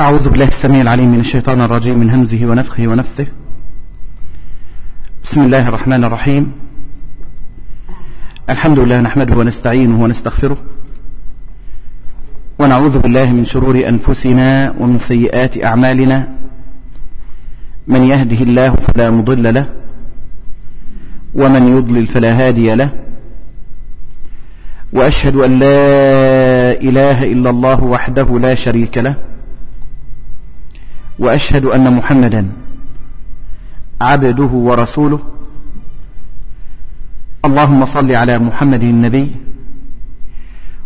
أعوذ بالله السميع العليم من الشيطان الرجيم من همزه ونفخه ونفثه. بسم الله الرحمن الرحيم. الحمد لله نحمده ونستعينه ونستغفره. ونعوذ بالله من شرور أنفسنا ومن سيئات أعمالنا. من يهده الله فلا مضل له ومن يضلل فلا هادي له. وأشهد أن لا إله إلا الله وحده لا شريك له. وأشهد أن محمدا عبده ورسوله. اللهم صل على محمد النبي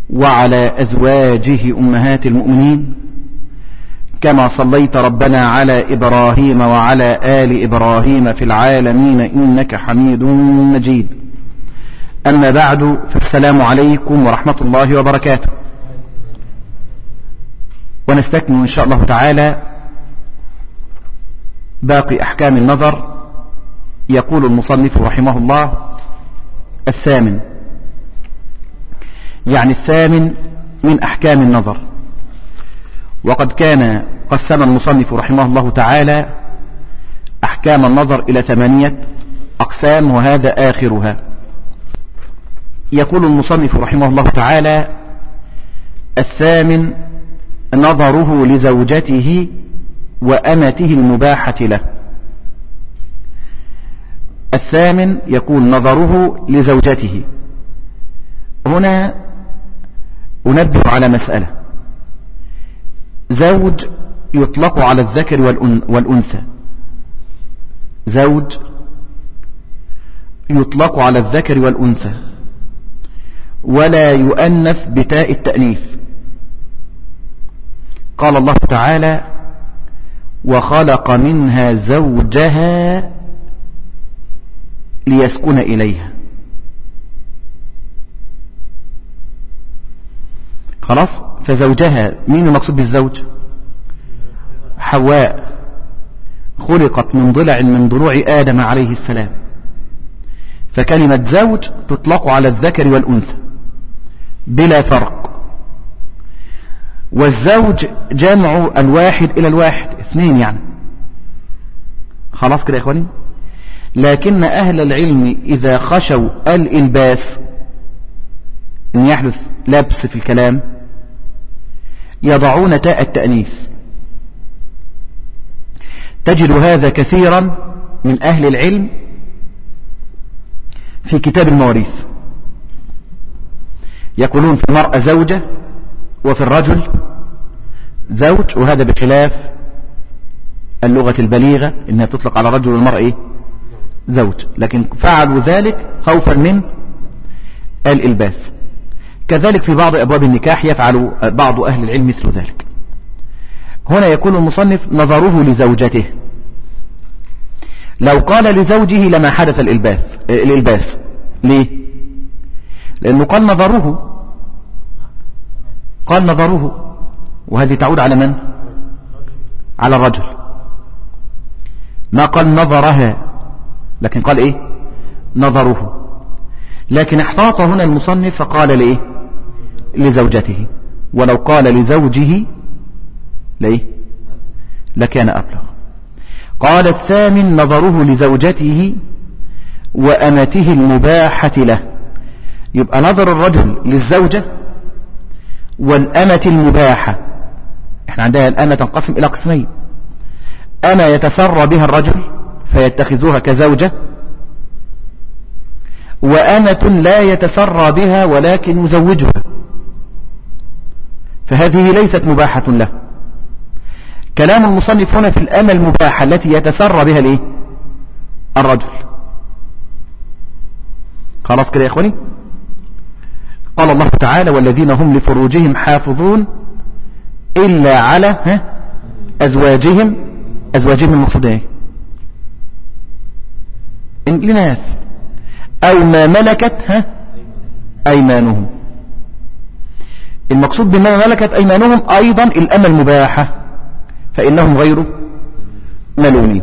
وعلى أزواجه أمهات المؤمنين كما صليت ربنا على إبراهيم وعلى آل إبراهيم في العالمين إنك حميد مجيد. أما بعد فالسلام عليكم ورحمة الله وبركاته. ونستكمل إن شاء الله تعالى باقي أحكام النظر يقول المصنف رحمه الله الثامن. يعني الثامن من أحكام النظر. وقد كان قسم المصنف رحمه الله تعالى أحكام النظر إلى ثمانية أقسام وهذا آخرها. يقول المصنف رحمه الله تعالى الثامن نظره لزوجته وأمته المباحة له. الثامن يكون نظره لزوجته. هنا أنبه على مسألة. زوج يطلق على الذكر والأنثى. زوج يطلق على الذكر والأنثى. ولا يؤنث بتاء التأنيث. قال الله تعالى وخلق منها زوجها ليسكن إليها. خلاص؟ فزوجها مين المقصود بالزوج؟ حواء. خلقت من ضلع من ضلوع آدم عليه السلام. فكلمة زوج تطلق على الذكر والأنثى بلا فرق. والزوج جمع الواحد إلى الواحد. اثنين يعني. خلاص كده يا إخواني؟ لكن أهل العلم إذا خشوا الإلباس أن يحدث لبس في الكلام يضعون تاء التأنيث. تجد هذا كثيرا من أهل العلم في كتاب المواريث. يقولون في المرأة زوجة وفي الرجل زوج وهذا بخلاف اللغة البليغة إنها تطلق على رجل والمرأة إيه؟ زوج. لكن فعلوا ذلك خوفا من الإلباس. كذلك في بعض أبواب النكاح يفعل بعض أهل العلم مثل ذلك. هنا يكون المصنف نظره لزوجته. لو قال لزوجه لما حدث الإلباس, الإلباس. ليه؟ لأنه قال نظره قال نظره وهذه تعود على من؟ على الرجل. ما قال نظرها لكن قال إيه؟ نظره لكن احتاط هنا المصنف فقال لإيه؟ لزوجته. ولو قال لزوجه ليه لكان أبلغ. قال الثامن نظره لزوجته وأمته المباحة له. يبقى نظر الرجل للزوجة والأمة المباحة. إحنا عندها الأمة تنقسم إلى قسمين. أما يتسرى بها الرجل فيتخذوها كزوجة. وأمة لا يتسرى بها ولكن يزوجها. فهذه ليست مباحة له. كلام المصنف هنا في الأمة المباحة التي يتسرى بها الايه الرجل. خلاص كده يا إخواني؟ قال الله تعالى والذين هم لفروجهم حافظون إلا على ها أزواجهم أزواجهم المقصود إيه لناس. أو ما ملكت ها أيمانهم. المقصود بما ملكت أيمانهم أيضا الأمة المباحة فإنهم غير ملومين.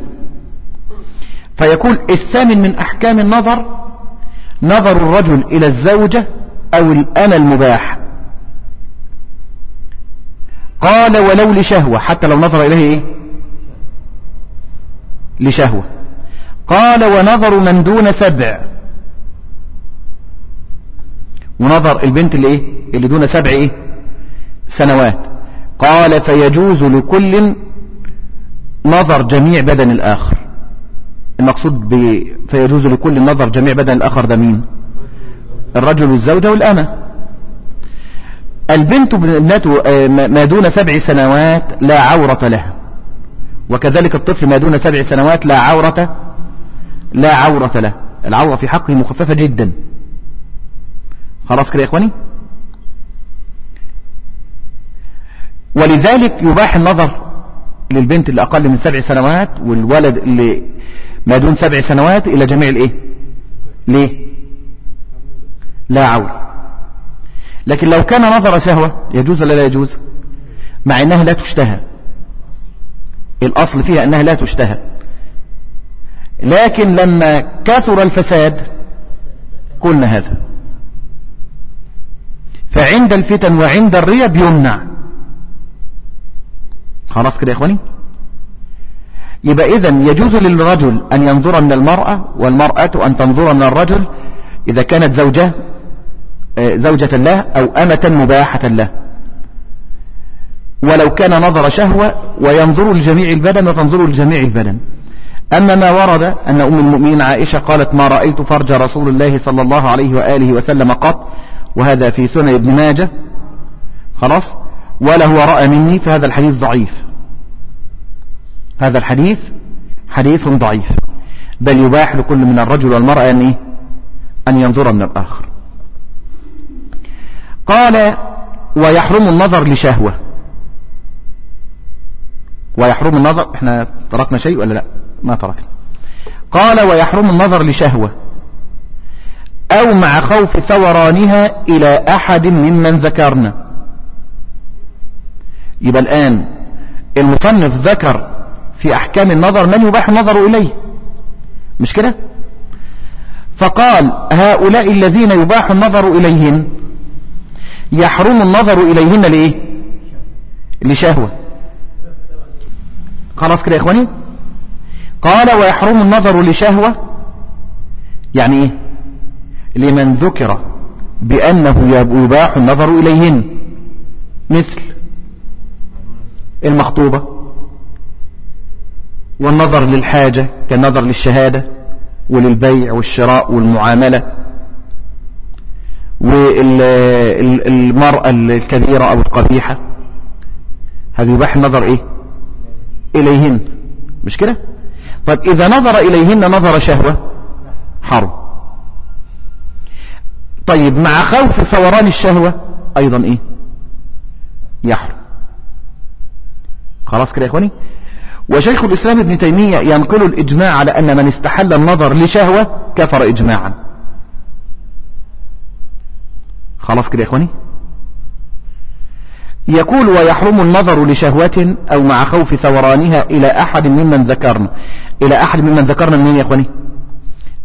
فيقول الثامن من أحكام النظر نظر الرجل إلى الزوجة أو الأمة المباح. قال ولو لشهوة حتى لو نظر إليه إيه؟ لشهوة. قال ونظر من دون سبع. ونظر البنت اللي إيه؟ اللي دون سبع إيه؟ سنوات. قال فيجوز لكل نظر جميع بدن الآخر. المقصود ب فيجوز لكل نظر جميع بدن الآخر ده مين؟ الرجل والزوجة والأمة. البنت ابنته آه، ما دون سبع سنوات لا عورة لها. وكذلك الطفل ما دون سبع سنوات لا عورة لا عورة له. العورة في حقه مخففة جدا. خلاص كده يا إخواني؟ ولذلك يباح النظر للبنت اللي أقل من سبع سنوات والولد اللي ما دون سبع سنوات إلى جميع الإيه؟ ليه؟ لا عول لكن لو كان نظر شهوة يجوز ولا لا يجوز؟ مع أنها لا تشتهى. الأصل فيها أنها لا تشتهى. لكن لما كثر الفساد قلنا هذا. فعند الفتن وعند الريا بيمنع خلاص كده يا إخواني؟ يبقى إذا يجوز للرجل أن ينظر من المرأة والمرأة أن تنظر من الرجل إذا كانت زوجة زوجة له أو أمة مباحة له. ولو كان نظر شهوة وينظر لجميع البدن وتنظر لجميع البدن. أما ما ورد أن أم المؤمنين عائشة قالت ما رأيت فرج رسول الله صلى الله عليه وآله وسلم قط وهذا في سنة ابن ماجه. خلاص؟ ولا هو رأى مني فهذا الحديث ضعيف. هذا الحديث حديث ضعيف. بل يباح لكل من الرجل والمرأة أن, إيه؟ أن ينظر من الآخر. قال ويحرم النظر لشهوة. ويحرم النظر إحنا تركنا شيء ولا لا؟ ما تركنا. قال ويحرم النظر لشهوة. أو مع خوف ثورانها إلى أحد ممن ذكرنا. يبقى الآن المصنف ذكر في أحكام النظر من يباح النظر إليه. مش كده؟ فقال هؤلاء الذين يباح النظر إليهن يحرم النظر إليهن لإيه؟ لشهوة. خلاص كده يا إخواني؟ قال ويحرم النظر لشهوة يعني إيه؟ لمن ذكر بأنه يباح النظر إليهن. مثل المخطوبة والنظر للحاجة كالنظر للشهادة وللبيع والشراء والمعاملة. والمرأة الكبيرة أو القبيحة. هذا يباح النظر إيه؟ إليهن. مش كده؟ طيب إذا نظر إليهن نظر شهوة. حرم طيب مع خوف ثوران الشهوة أيضا إيه؟ يحرم خلاص كده يا إخواني؟ وشيخ الإسلام ابن تيمية ينقل الإجماع على أن من استحل النظر لشهوة كفر إجماعا. خلاص كده يا إخواني؟ يقول ويحرم النظر لشهوة أو مع خوف ثورانها إلى أحد ممن ذكرنا. إلى أحد ممن ذكرنا منين يا إخواني؟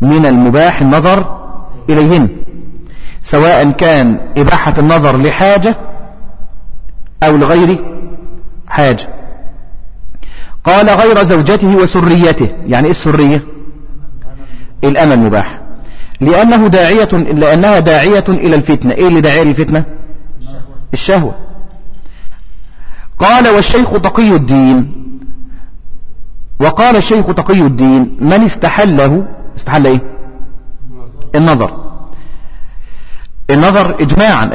من المباح النظر إليهن. سواء كان إباحة النظر لحاجة أو لغير حاجة. قال غير زوجته وسريته. يعني إيه السرية؟ الأمل المباح. لأنه داعية لأنها داعية إلى الفتنة. إيه اللي داعية للفتنة؟ الشهوة. قال والشيخ تقي الدين. وقال الشيخ تقي الدين من استحله استحل إيه؟ النظر. النظر اجماعا.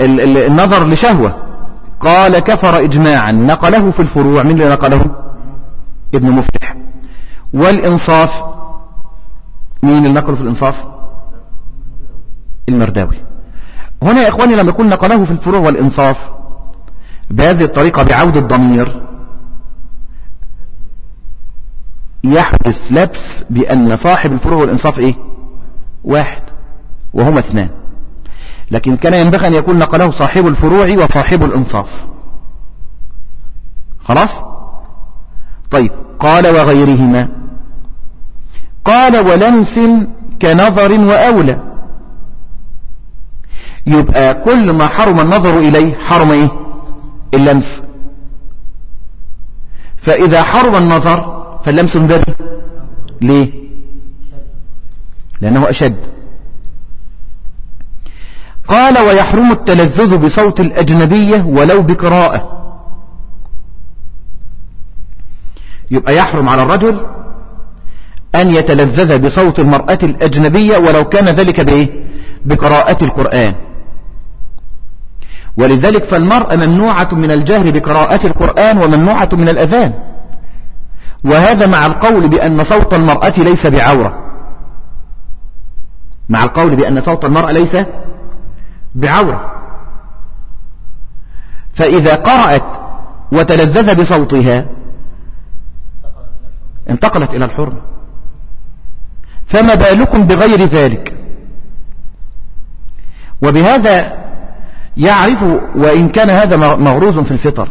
النظر لشهوة. قال كفر اجماعا. نقله في الفروع. من اللي نقله؟ ابن مفلح والإنصاف مين اللي نقله في الإنصاف؟ المرداوي. هنا يا إخواني لما يكون نقله في الفروع والإنصاف. بهذه الطريقة بعود الضمير يحدث لبس بأن صاحب الفروع والإنصاف إيه؟ واحد وهما اثنان. لكن كان ينبغي أن يكون نقله صاحب الفروع وصاحب الإنصاف. خلاص؟ طيب قال وغيرهما. قال ولمس كنظر وأولى. يبقى كل ما حرم النظر إليه حرم إيه؟ اللمس. فإذا حرم النظر فاللمس من ليه؟ لأنه أشد. قال ويحرم التلذذ بصوت الأجنبية ولو بقراءة. يبقى يحرم على الرجل أن يتلذذ بصوت المرأة الأجنبية ولو كان ذلك بإيه؟ بقراءة القرآن. ولذلك فالمرأة ممنوعة من الجهر بقراءة القرآن وممنوعة من الأذان. وهذا مع القول بأن صوت المرأة ليس بعورة. مع القول بأن صوت المرأة ليس بعورة. فإذا قرأت وتلذذ بصوتها انتقلت إلى الحرمة. فما بالكم بغير ذلك؟ وبهذا يعرف وإن كان هذا مغروز في الفطر.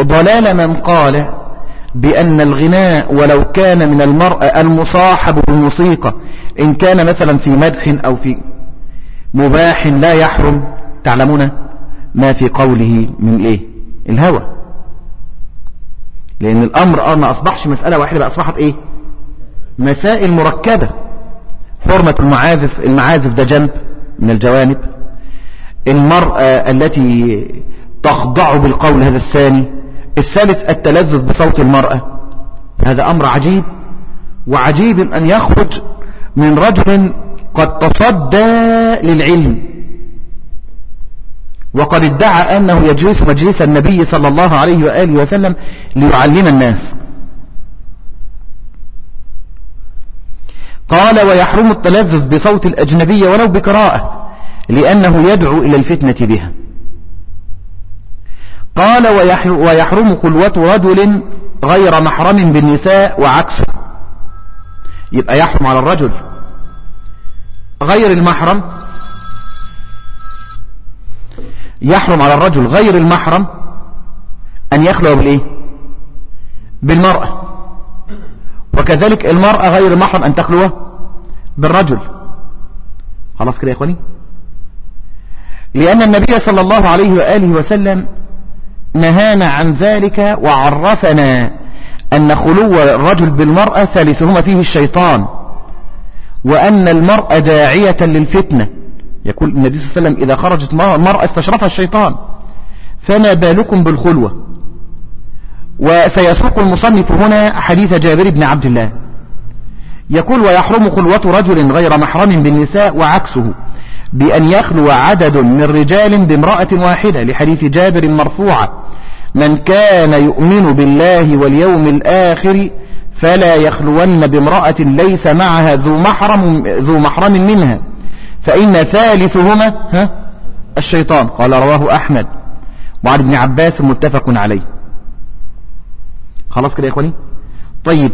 ضلال من قال بأن الغناء ولو كان من المرأة المصاحب بالموسيقى إن كان مثلا في مدح أو في مباح لا يحرم. تعلمون ما في قوله من إيه؟ الهوى. لأن الأمر ما أصبحش مسألة واحدة بقى أصبحت إيه؟ مسائل مركبة. حرمة المعازف المعازف ده جنب من الجوانب. المرأة التي تخضع بالقول هذا الثاني. الثالث التلذذ بصوت المرأة. هذا أمر عجيب وعجيب أن يخرج من رجل قد تصدى للعلم وقد ادعى أنه يجلس مجلس النبي صلى الله عليه وآله وسلم ليعلم الناس. قال ويحرم التلذذ بصوت الأجنبية ولو بقراءة. لأنه يدعو إلى الفتنة بها. قال ويحرم خلوة رجل غير محرم بالنساء وعكسه يبقى يحرم على الرجل. غير المحرم. يحرم على الرجل غير المحرم أن يخلو بالإيه؟ بالمرأة. وكذلك المرأة غير المحرم أن تخلو بالرجل. خلاص كده يا إخواني؟ لأن النبي صلى الله عليه وآله وسلم نهانا عن ذلك وعرفنا أن خلو الرجل بالمرأة ثالثهما فيه الشيطان وأن المرأة داعية للفتنة. يقول النبي صلى الله عليه وسلم إذا خرجت مرأة استشرفها الشيطان. فما بالكم بالخلوة؟ وسيسوق المصنف هنا حديث جابر بن عبد الله. يقول ويحرم خلوة رجل غير محرم بالنساء وعكسه. بأن يخلو عدد من رجال بامرأة واحدة لحديث جابر مرفوعة. من كان يؤمن بالله واليوم الآخر فلا يخلون بامرأة ليس معها ذو محرم, ذو محرم منها. فإن ثالثهما ها الشيطان. قال رواه أحمد. وعن ابن عباس متفق عليه. خلاص كده يا إخواني؟ طيب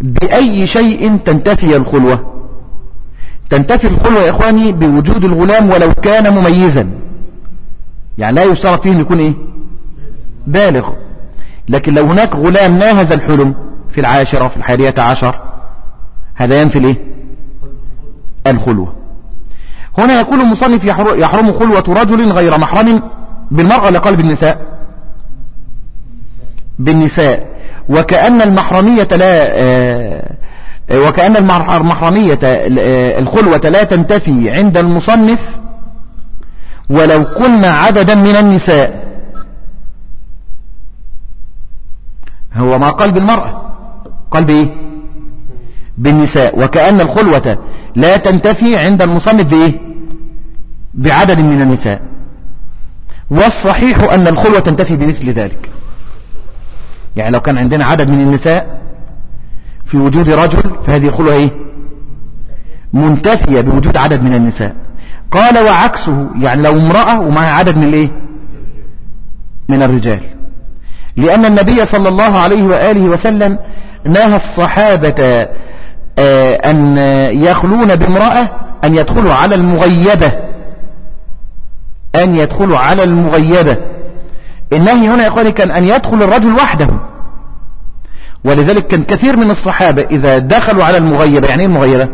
بأي شيء تنتفي الخلوة؟ تنتفي الخلوة يا إخواني بوجود الغلام ولو كان مميزا. يعني لا يشترط فيه يكون إيه؟ بالغ. لكن لو هناك غلام ناهز الحلم في العاشرة في الحادية عشر هذا ينفي الإيه؟ الخلوة. هنا يقول المصنف يحرم خلوة رجل غير محرم بالمرأة لقلب النساء. بالنساء. وكأن المحرمية لا آه وكأن المحرمية الخلوة لا تنتفي عند المصنف ولو كنا عددا من النساء. هو ما قال بالمرأة. قال بإيه؟ بالنساء. وكأن الخلوة لا تنتفي عند المصنف بإيه؟ بعدد من النساء. والصحيح أن الخلوة تنتفي بمثل ذلك. يعني لو كان عندنا عدد من النساء في وجود رجل فهذه الخلوة إيه؟ منتفية بوجود عدد من النساء. قال وعكسه يعني لو امرأة ومعها عدد من الإيه؟ من الرجال. لأن النبي صلى الله عليه وآله وسلم نهى الصحابة آه، أن يخلون بامرأة أن يدخلوا على المغيبة. أن يدخلوا على المغيبة. النهي هنا إخواني كان أن يدخل الرجل وحده. ولذلك كان كثير من الصحابة إذا دخلوا على المغيبة يعني إيه المغيبة؟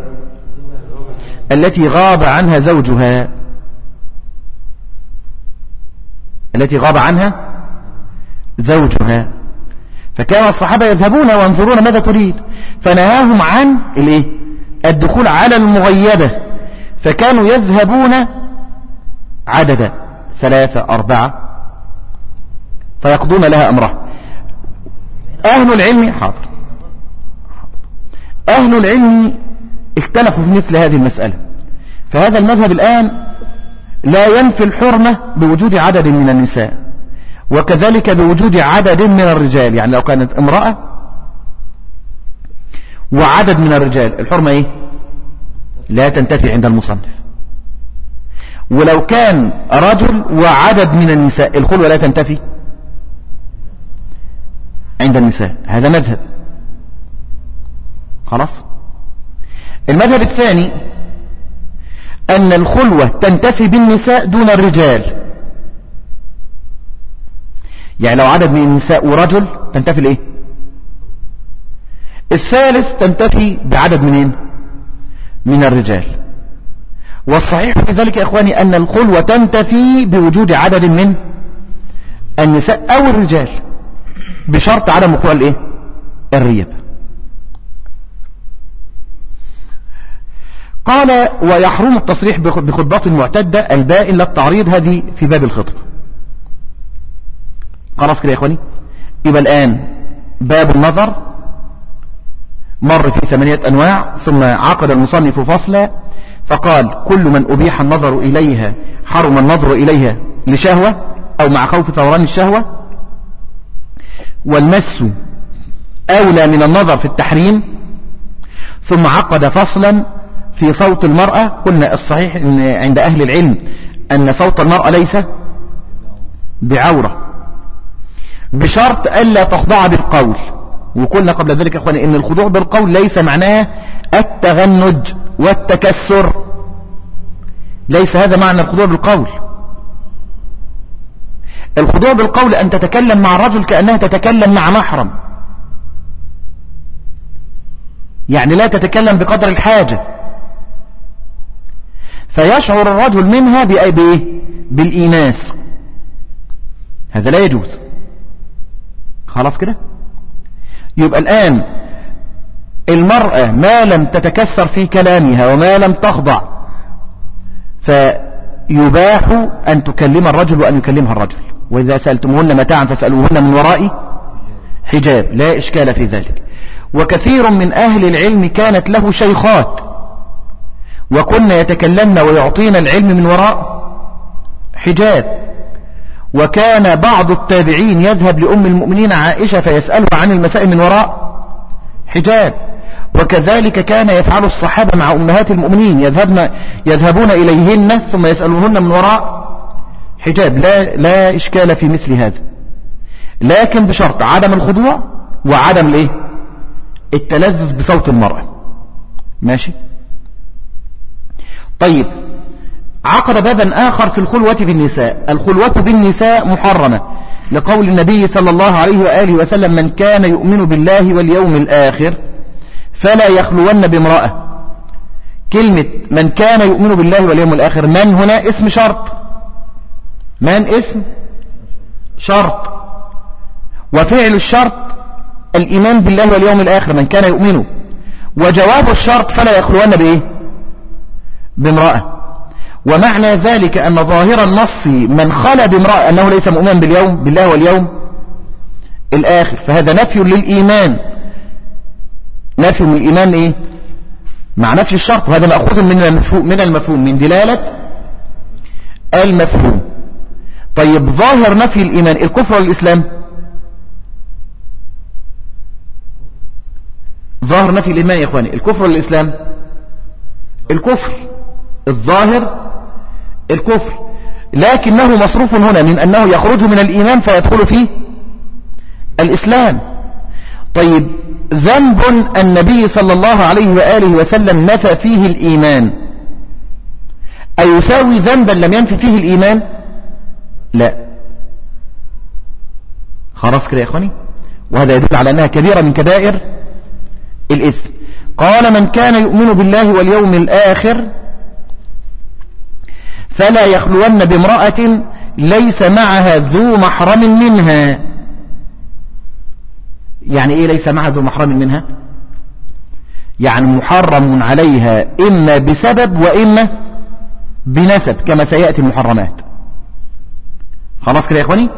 التي غاب عنها زوجها. التي غاب عنها زوجها. فكان الصحابة يذهبون وينظرون ماذا تريد. فنهاهم عن الإيه؟ الدخول على المغيبة. فكانوا يذهبون عددا ثلاثة أربعة فيقضون لها أمره أهل العلم حاضر. أهل العلم اختلفوا في مثل هذه المسألة. فهذا المذهب الآن لا ينفي الحرمة بوجود عدد من النساء وكذلك بوجود عدد من الرجال. يعني لو كانت امرأة وعدد من الرجال الحرمة إيه؟ لا تنتفي عند المصنف. ولو كان رجل وعدد من النساء الخلوة لا تنتفي. عند النساء. هذا مذهب. خلاص؟ المذهب الثاني أن الخلوة تنتفي بالنساء دون الرجال. يعني لو عدد من النساء ورجل تنتفي الايه الثالث تنتفي بعدد منين من الرجال. والصحيح في ذلك يا إخواني أن الخلوة تنتفي بوجود عدد من النساء أو الرجال. بشرط عدم وقوع الايه؟ الريب. قال ويحرم التصريح بخطبات المعتدة البائن للتعريض هذه في باب الخطب. خلاص كده يا إخواني؟ يبقى الآن باب النظر مر في ثمانية أنواع ثم عقد المصنف فصلا فقال كل من أبيح النظر إليها حرم النظر إليها لشهوة أو مع خوف ثوران الشهوة؟ والمس أولى من النظر في التحريم ثم عقد فصلا في صوت المرأة. قلنا الصحيح عند أهل العلم أن صوت المرأة ليس بعورة بشرط ألا تخضع بالقول. وقلنا قبل ذلك يا أخواني إن الخضوع بالقول ليس معناه التغنج والتكسر ليس هذا معنى الخضوع بالقول. الخضوع بالقول أن تتكلم مع الرجل كأنها تتكلم مع محرم. يعني لا تتكلم بقدر الحاجة. فيشعر الرجل منها بإيه؟ بالإيناس. هذا لا يجوز. خلاص كده؟ يبقى الآن المرأة ما لم تتكسر في كلامها وما لم تخضع فيباح أن تكلم الرجل وأن يكلمها الرجل. وإذا سألتمهن متاعا فاسألوهن من وراء حجاب. لا إشكال في ذلك. وكثير من أهل العلم كانت له شيخات. وكنا يتكلمن ويعطينا العلم من وراء حجاب. وكان بعض التابعين يذهب لأم المؤمنين عائشة فيسألها عن المسائل من وراء حجاب. وكذلك كان يفعل الصحابة مع أمهات المؤمنين. يذهبن يذهبون إليهن ثم يسألونهن من وراء حجاب لا, لا إشكال في مثل هذا. لكن بشرط عدم الخضوع وعدم الإيه؟ التلذذ بصوت المرأة. ماشي؟ طيب عقد بابا آخر في الخلوة بالنساء. الخلوة بالنساء محرمة لقول النبي صلى الله عليه وآله وسلم من كان يؤمن بالله واليوم الآخر فلا يخلون بامرأة. كلمة من كان يؤمن بالله واليوم الآخر من هنا؟ اسم شرط. من اسم؟ شرط. وفعل الشرط الإيمان بالله واليوم الآخر من كان يؤمن وجواب الشرط فلا يخلون بإيه؟ بامرأة. ومعنى ذلك أن ظاهر النص من خلى بامرأة أنه ليس مؤمنا باليوم بالله واليوم الآخر. فهذا نفي للإيمان. نفي من الإيمان إيه؟ مع نفي الشرط. وهذا مأخوذ من المفهوم من المفهوم من دلالة المفهوم. طيب ظاهر نفي الإيمان الكفر والإسلام؟ ظاهر نفي الإيمان يا إخواني الكفر والإسلام؟ الكفر الظاهر الكفر. لكنه مصروف هنا من أنه يخرج من الإيمان فيدخل في الإسلام. طيب ذنب النبي صلى الله عليه وآله وسلم نفى فيه الإيمان. أيساوي ذنبا لم ينفي فيه الإيمان؟ لا. خلاص كده يا إخواني؟ وهذا يدل على أنها كبيرة من كبائر الإثم. قال من كان يؤمن بالله واليوم الآخر فلا يخلون بامرأة ليس معها ذو محرم منها. يعني إيه ليس معها ذو محرم منها؟ يعني محرم عليها إما بسبب وإما بنسب كما سيأتي المحرمات. خلاص كده يا إخواني؟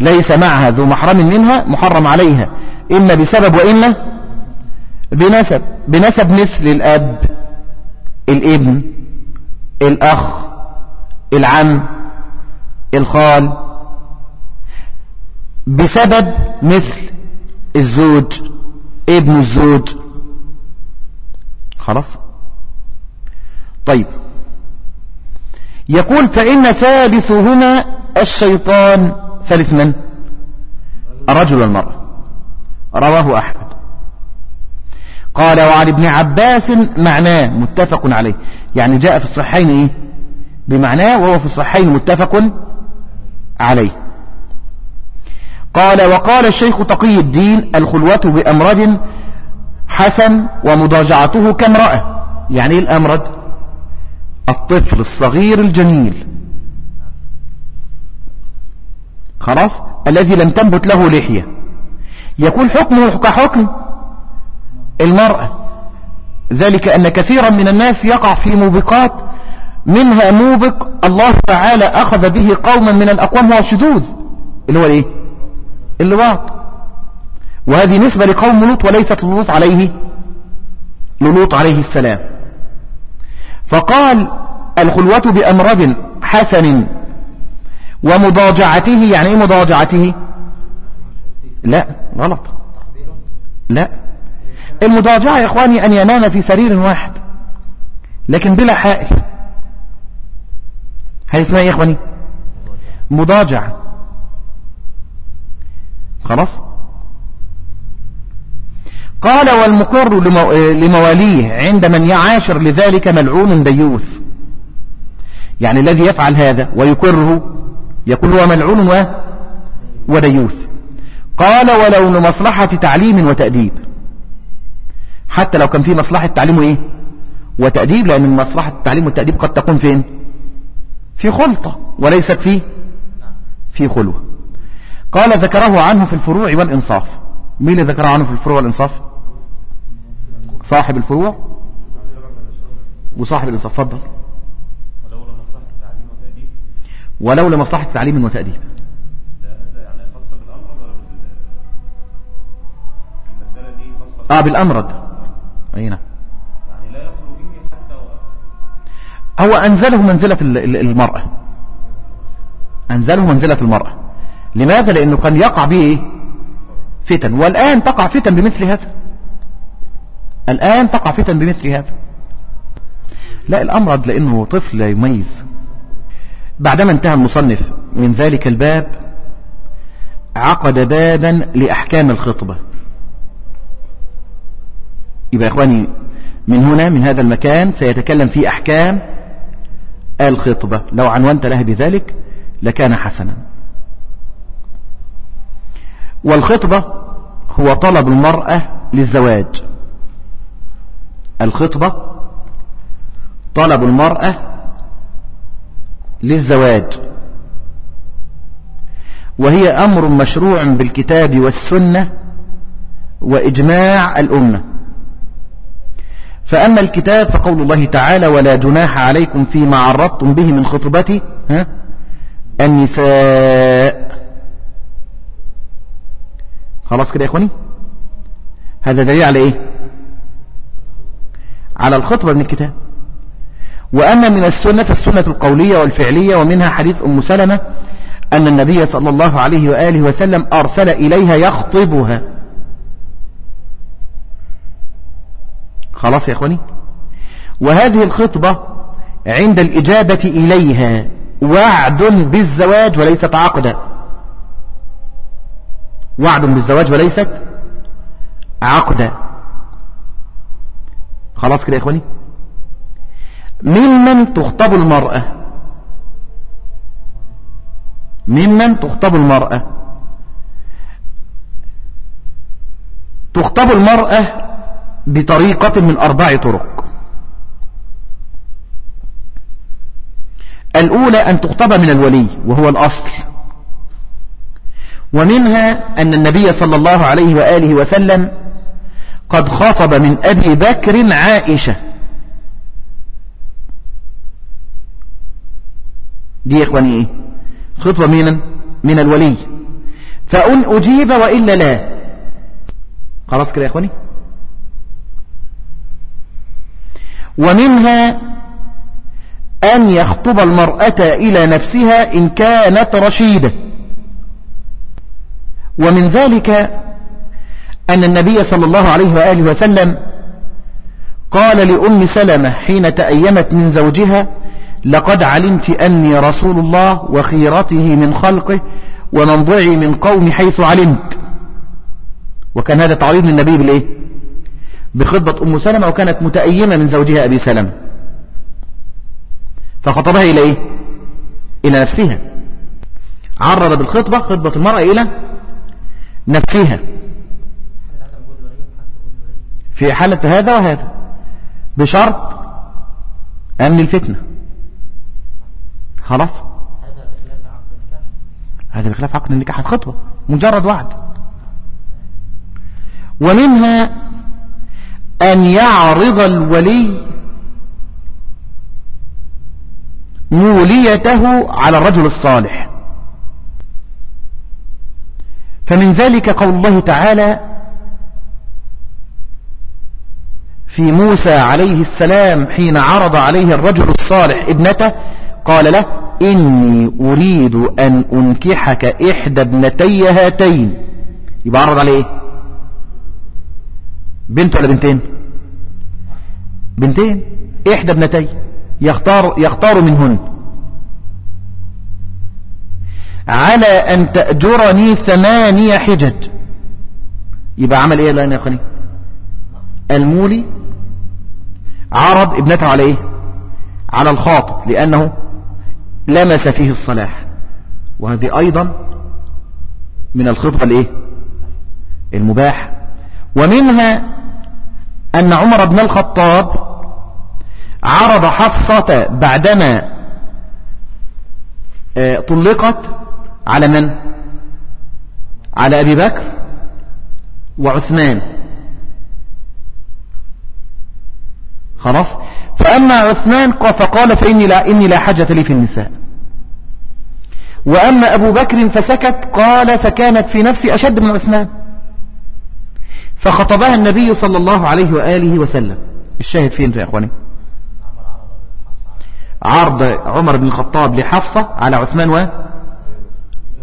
ليس معها ذو محرم منها محرم عليها إما بسبب وإما بنسب بنسب مثل الأب الابن الأخ العم الخال بسبب مثل الزوج ابن الزوج. خلاص؟ طيب. يقول فإن ثالثهما الشيطان ثالث من؟ الرجل والمرأة. رواه أحمد. قال وعن ابن عباس معناه متفق عليه. يعني جاء في الصحيحين إيه؟ بمعناه وهو في الصحيحين متفق عليه. قال وقال الشيخ تقي الدين الخلوة بأمرد حسن ومضاجعته كامرأة. يعني إيه الأمرد الطفل الصغير الجميل. خلاص؟ الذي لم تنبت له لحية. يكون حكمه كحكم المرأة ذلك أن كثيرا من الناس يقع في موبقات منها موبق الله تعالى أخذ به قوما من الأقوام هو شذوذ اللي هو الايه اللواط وهذه نسبة لقوم لوط وليست للوط عليه للوط عليه السلام. فقال الخلوة بأمرض حسن ومضاجعته يعني إيه مضاجعته؟ لا غلط. لا. المضاجعة يا إخواني أن ينام في سرير واحد لكن بلا حائل. هذه اسمها إيه يا إخواني؟ مضاجعة خلاص؟ قال والمقر لمواليه عند من يعاشر لذلك ملعون ديوث. يعني الذي يفعل هذا ويكره يقول هو ملعون و وديوث. قال ولو لمصلحة تعليم وتأديب. حتى لو كان في مصلحة تعليم وإيه وتأديب لأن مصلحة التعليم والتأديب قد تكون فين؟ في خلطة وليست في في خلوة. قال ذكره عنه في الفروع والإنصاف. مين اللي ذكره عنه في الفروع والإنصاف؟ صاحب الفروع وصاحب الإنصاف. فضل ولو لمصلحة تعليم وتأديب. آه بالامرد أي نعم. يعني لا به حتى هو أنزله منزلة المرأة. أنزله منزلة المرأة. لماذا؟ لأنه كان يقع به فتن. والآن تقع فتن بمثل هذا. الآن تقع فتن بمثل هذا. لا الأمرض لأنه طفل لا يميز. بعدما انتهى المصنف من ذلك الباب عقد بابا لأحكام الخطبة. يبقى يا إخواني من هنا من هذا المكان سيتكلم في أحكام الخطبة. لو عنونت لها بذلك لكان حسنا. والخطبة هو طلب المرأة للزواج. الخطبة طلب المرأة للزواج. وهي أمر مشروع بالكتاب والسنة وإجماع الأمة. فأما الكتاب فقول الله تعالى ولا جناح عليكم فيما عرضتم به من خطبتي ها؟ النساء. خلاص كده يا إخواني؟ هذا دليل على إيه؟ على الخطبة من الكتاب. وأما من السنة فالسنة القولية والفعلية ومنها حديث أم سلمة أن النبي صلى الله عليه وآله وسلم أرسل إليها يخطبها. خلاص يا أخواني؟ وهذه الخطبة عند الإجابة إليها وعد بالزواج وليست عقدا وعد بالزواج وليست عقدا خلاص كده يا إخواني؟ ممن تخطب المرأة؟ ممن تخطب المرأة؟ تخطب المرأة بطريقة من أربع طرق. الأولى أن تخطب من الولي وهو الأصل. ومنها أن النبي صلى الله عليه وآله وسلم قد خاطب من أبي بكر عائشة. دي يا إخواني إيه؟ خطبة من من الولي. فأن أجيب وإلا لا. خلاص كده يا إخواني؟ ومنها أن يخطب المرأة إلى نفسها إن كانت رشيدة. ومن ذلك أن النبي صلى الله عليه وآله وسلم قال لأم سلمة حين تأيمت من زوجها لقد علمت أني رسول الله وخيرته من خلقه ومنضعي من قوم حيث علمت. وكان هذا تعريض للنبي بالإيه؟ بخطبة أم سلمة وكانت متأيمة من زوجها أبي سلمة. فخطبها إلى إيه؟ إلى نفسها. عرض بالخطبة خطبة المرأة إلى نفسها. في حالة هذا وهذا بشرط أمن الفتنة. خلاص؟ هذا بخلاف عقد النكاح. الخطبة مجرد وعد. ومنها أن يعرض الولي موليته على الرجل الصالح. فمن ذلك قول الله تعالى في موسى عليه السلام حين عرض عليه الرجل الصالح ابنته قال له إني أريد أن أنكحك إحدى ابنتي هاتين. يبقى عرض عليه إيه؟ بنت ولا بنتين؟ بنتين. إحدى ابنتي. يختار, يختار منهن. على أن تأجرني ثمانية حجج. يبقى عمل إيه الآن يا أخواني؟ المولي عرض ابنته على إيه؟ على الخاطب لأنه لمس فيه الصلاح. وهذه أيضا من الخطبة الإيه؟ المباح. ومنها أن عمر بن الخطاب عرض حفصة بعدما آه، طلقت على من؟ على أبي بكر وعثمان. خلاص؟ فأما عثمان فقال فإني لا, إني لا حاجة لي في النساء. وأما أبو بكر فسكت قال فكانت في نفسي أشد من عثمان. فخطبها النبي صلى الله عليه وآله وسلم. الشاهد فين يا أخواني؟ عرض عمر بن الخطاب لحفصة على عثمان و...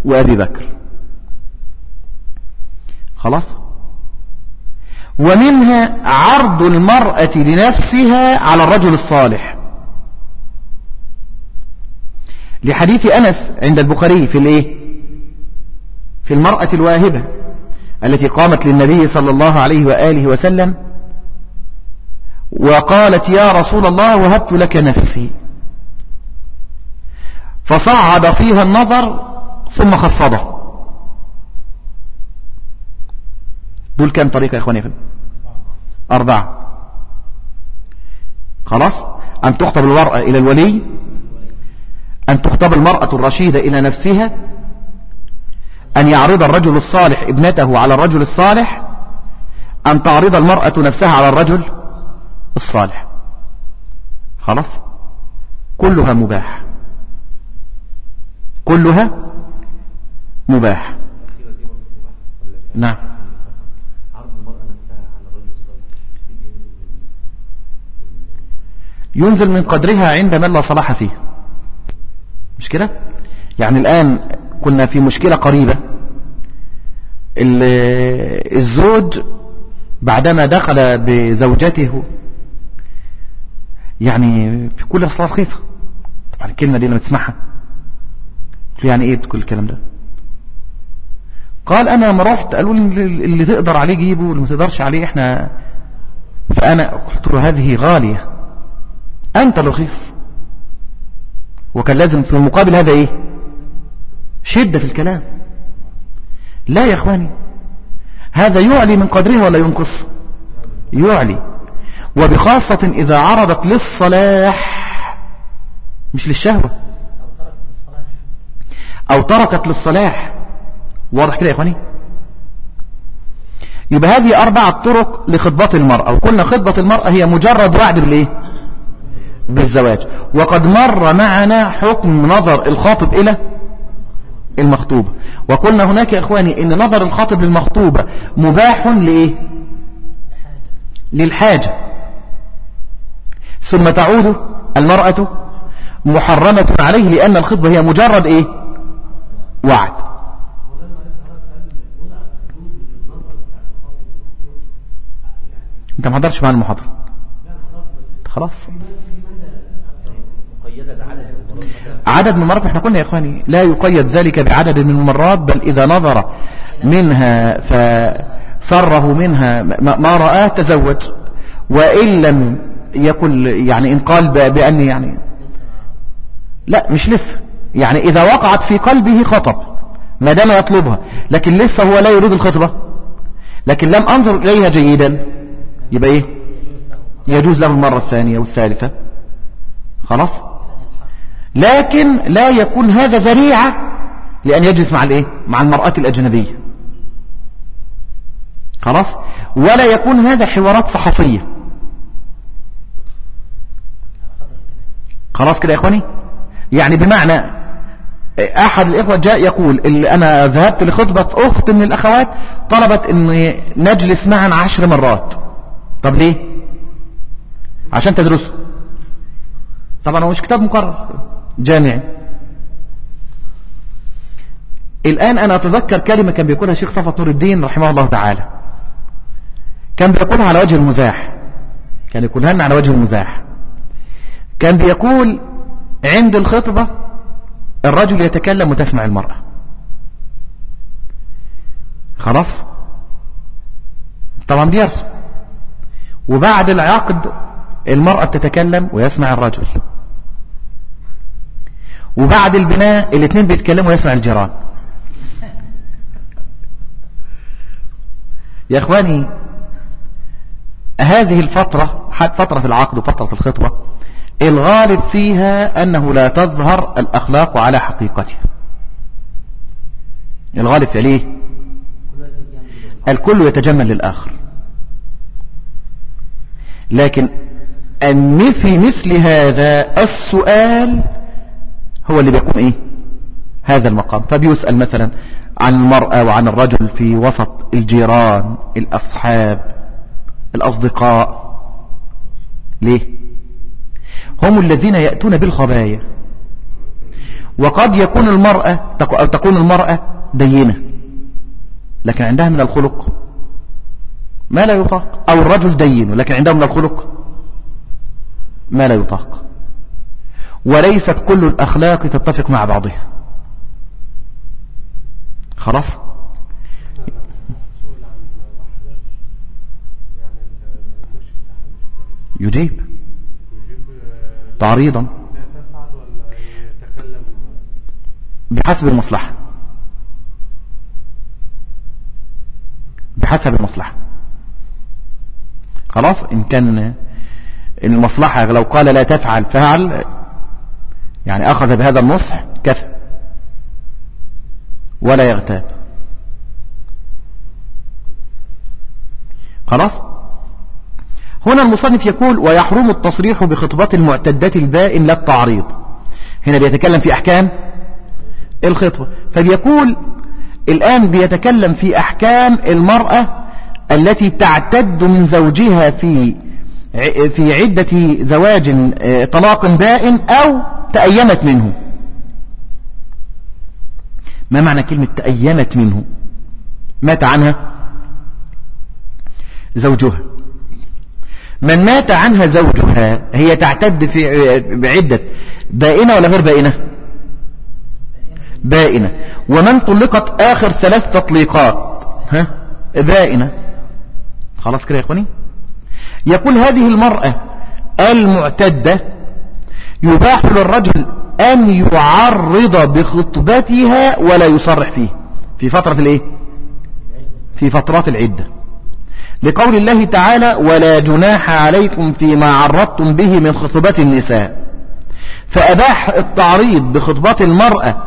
وأبي بكر. خلاص؟ ومنها عرض المرأة لنفسها على الرجل الصالح. لحديث أنس عند البخاري في الإيه؟ في المرأة الواهبة التي قامت للنبي صلى الله عليه وآله وسلم وقالت يا رسول الله وهبت لك نفسي. فصعد فيها النظر ثم خفضه. دول كام طريقة يا إخواني أربعة. خلاص؟ أن تخطب المرأة إلى الولي أن تخطب المرأة الرشيدة إلى نفسها أن يعرض الرجل الصالح ابنته على الرجل الصالح أن تعرض المرأة نفسها على الرجل الصالح. خلاص؟ كلها مباح. كلها مباح. نعم. ينزل من قدرها عند من لا صلاح فيه. مش كده؟ يعني الآن كنا في مشكلة قريبة. الزوج بعدما دخل بزوجته يعني في كل أصلاح رخيصة. طبعا الكلمة دي لما تسمعها يعني إيه كل الكلام ده؟ قال أنا لما رحت قالوا لي اللي تقدر عليه جيبه واللي ما تقدرش عليه إحنا فأنا قلت له هذه غالية. أنت الرخيص وكان لازم في المقابل هذا إيه؟ شدة في الكلام. لا يا إخواني هذا يعلي من قدرها ولا ينقص؟ يعلي. وبخاصة إذا عرضت للصلاح مش للشهوة. أو تركت للصلاح. واضح كده يا إخواني؟ يبقى هذه أربعة طرق لخطبة المرأة. وقلنا خطبة المرأة هي مجرد وعد بالإيه؟ بالزواج. وقد مر معنا حكم نظر الخاطب إلى المخطوبة وقلنا هناك يا إخواني إن نظر الخاطب للمخطوبة مباح لإيه؟ للحاجة ثم تعود المرأة محرمة عليه لأن الخطبة هي مجرد إيه؟ وعد. أنت ما حضرتش معنا المحاضرة؟ خلاص. عدد من المرات إحنا كنا يا إخواني لا يقيد ذلك بعدد من المرات بل إذا نظر منها فصره منها ما رآه تزوج وإن لم يكن يعني إن قال بأن يعني لا مش لسه. يعني إذا وقعت في قلبه خطب ما دام يطلبها. لكن لسه هو لا يريد الخطبة. لكن لم أنظر إليها جيدا. يبقى إيه؟ يجوز له المرة الثانية والثالثة. خلاص؟ لكن لا يكون هذا ذريعة لأن يجلس مع الإيه؟ مع المرأة الأجنبية. خلاص؟ ولا يكون هذا حوارات صحفية. خلاص كده يا إخواني؟ يعني بمعنى أحد الإخوة جاء يقول اللي أنا ذهبت لخطبة أخت من الأخوات طلبت أن نجلس معا عشر مرات. طب ليه؟ عشان تدرسه طبعا هو مش كتاب مقرر. جامعي الآن أنا أتذكر كلمة كان بيقولها الشيخ صفت نور الدين رحمه الله تعالى. كان بيقولها على وجه المزاح. كان يقولها لنا على وجه المزاح. كان بيقول عند الخطبة الرجل يتكلم وتسمع المرأة. خلاص؟ طبعا بيرسم. وبعد العقد المرأة تتكلم ويسمع الرجل. وبعد البناء الاثنين بيتكلموا ويسمع الجيران. يا إخواني هذه الفترة فترة العقد وفترة الخطبة الغالب فيها أنه لا تظهر الأخلاق على حقيقتها. الغالب في ليه؟ الكل يتجمل للآخر. لكن أن في مثل هذا السؤال هو اللي بيكون إيه؟ هذا المقام. فبيسأل مثلا عن المرأة وعن الرجل في وسط الجيران الأصحاب الأصدقاء. ليه؟ هم الذين يأتون بالخبايا. وقد يكون المرأة أو تكون المرأة دينة لكن عندها من الخلق. ما لا يطاق. أو الرجل دين لكن عنده من الخلق. ما لا يطاق. وليست كل الأخلاق تتفق مع بعضها. خلاص؟ يجيب. تعريضا. بحسب المصلحة. بحسب المصلحة. خلاص؟ إن كان المصلحة لو قال لا تفعل فعل يعني أخذ بهذا النصح كفى. ولا يغتاب. خلاص؟ هنا المصنف يقول ويحرم التصريح بخطبة المعتدات البائن لا التعريض. هنا بيتكلم في أحكام الخطبة. فبيقول الآن بيتكلم في أحكام المرأة التي تعتد من زوجها في في عدة زواج آه، طلاق بائن أو تأيمت منه. ما معنى كلمة تأيمت منه؟ مات عنها زوجها. من مات عنها زوجها هي تعتد في بعدة بائنة ولا غير بائنة؟ بائنة. ومن طلقت آخر ثلاث تطليقات؟ ها؟ بائنة. خلاص كده يا إخواني؟ يقول هذه المرأة المعتدة يباح للرجل أن يعرض بخطبتها ولا يصرح فيه. في فترة الإيه؟ في فترات العدة. لقول الله تعالى ولا جناح عليكم فيما عرضتم به من خطبات النساء. فأباح التعريض بخطبات المرأة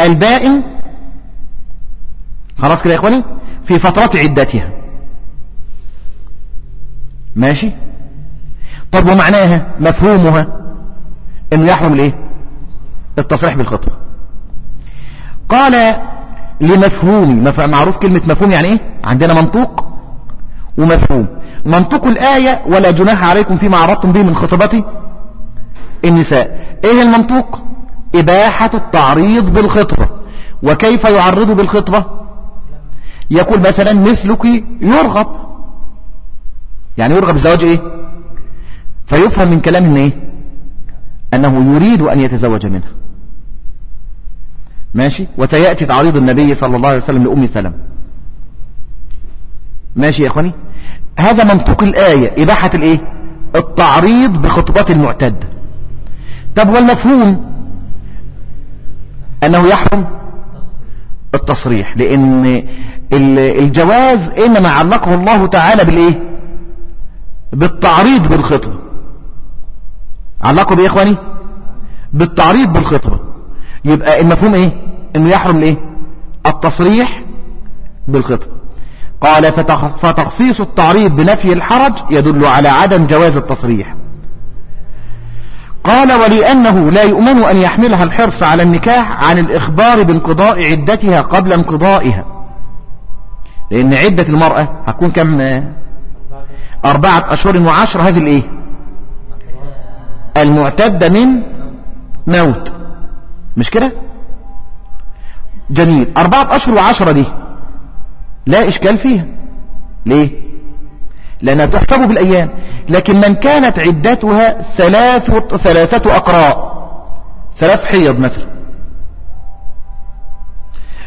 البائن. خلاص كده يا إخواني؟ في فترة عدتها. ماشي؟ طب ومعناها؟ مفهومها. انه يحرم الإيه؟ التصريح بالخطبة. قال لمفهومي معروف كلمة مفهوم يعني إيه؟ عندنا منطوق ومفهوم. منطوق الآية ولا جناح عليكم فيما عرضتم به من خطبة النساء. إيه المنطوق؟ إباحة التعريض بالخطبة. وكيف يعرض بالخطبة؟ يقول مثلا مثلك يرغب. يعني يرغب الزواج إيه؟ فيفهم من كلامه إيه؟ أنه يريد أن يتزوج منها. ماشي؟ وسيأتي تعريض النبي صلى الله عليه وسلم لأم سلم ماشي يا إخواني؟ هذا منطوق الآية إباحة الإيه؟ التعريض بخطبات المعتد. طب والمفهوم؟ أنه يحرم التصريح لأن الجواز إنما علقه الله تعالى بالإيه؟ بالتعريض بالخطبة. علقوا بإيه إخواني؟ بالتعريض بالخطبة. يبقى المفهوم إيه؟ إنه يحرم الإيه التصريح بالخطبة. قال فتخصيص التعريض بنفي الحرج يدل على عدم جواز التصريح. قال ولأنه لا يؤمن أن يحملها الحرص على النكاح عن الإخبار بانقضاء عدتها قبل انقضائها. لأن عدة المرأة هتكون كم؟ أربعة أشهر وعشر هذه الإيه؟ المعتدة من موت. مش كده؟ جميل. أربعة أشهر وعشرة دي. لا إشكال فيها. ليه؟ لأنها تحسب بالأيام. لكن من كانت عدتها ثلاثة, ثلاثة أقراء. ثلاث حيض مثلا.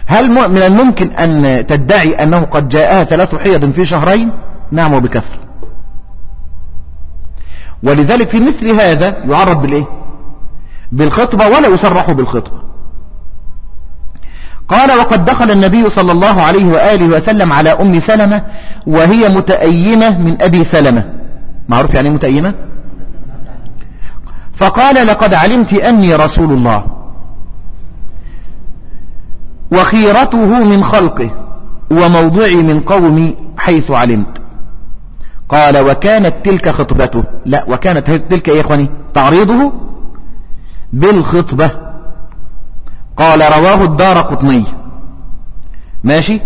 هل من الممكن أن تدعي أنه قد جاءها ثلاث حيض في شهرين؟ نعم وبكثرة. ولذلك في مثل هذا يعرض بالإيه؟ بالخطبة ولا يصرح بالخطبة. قال وقد دخل النبي صلى الله عليه وآله وسلم على أم سلمة وهي متأيمة من أبي سلمة. معروف يعني متأيمة؟ فقال لقد علمت أني رسول الله. وخيرته من خلقه وموضعي من قومي حيث علمت. قال وكانت تلك خطبته لا وكانت تلك يا إخواني؟ تعريضه بالخطبة. قال رواه الدار قطني. ماشي؟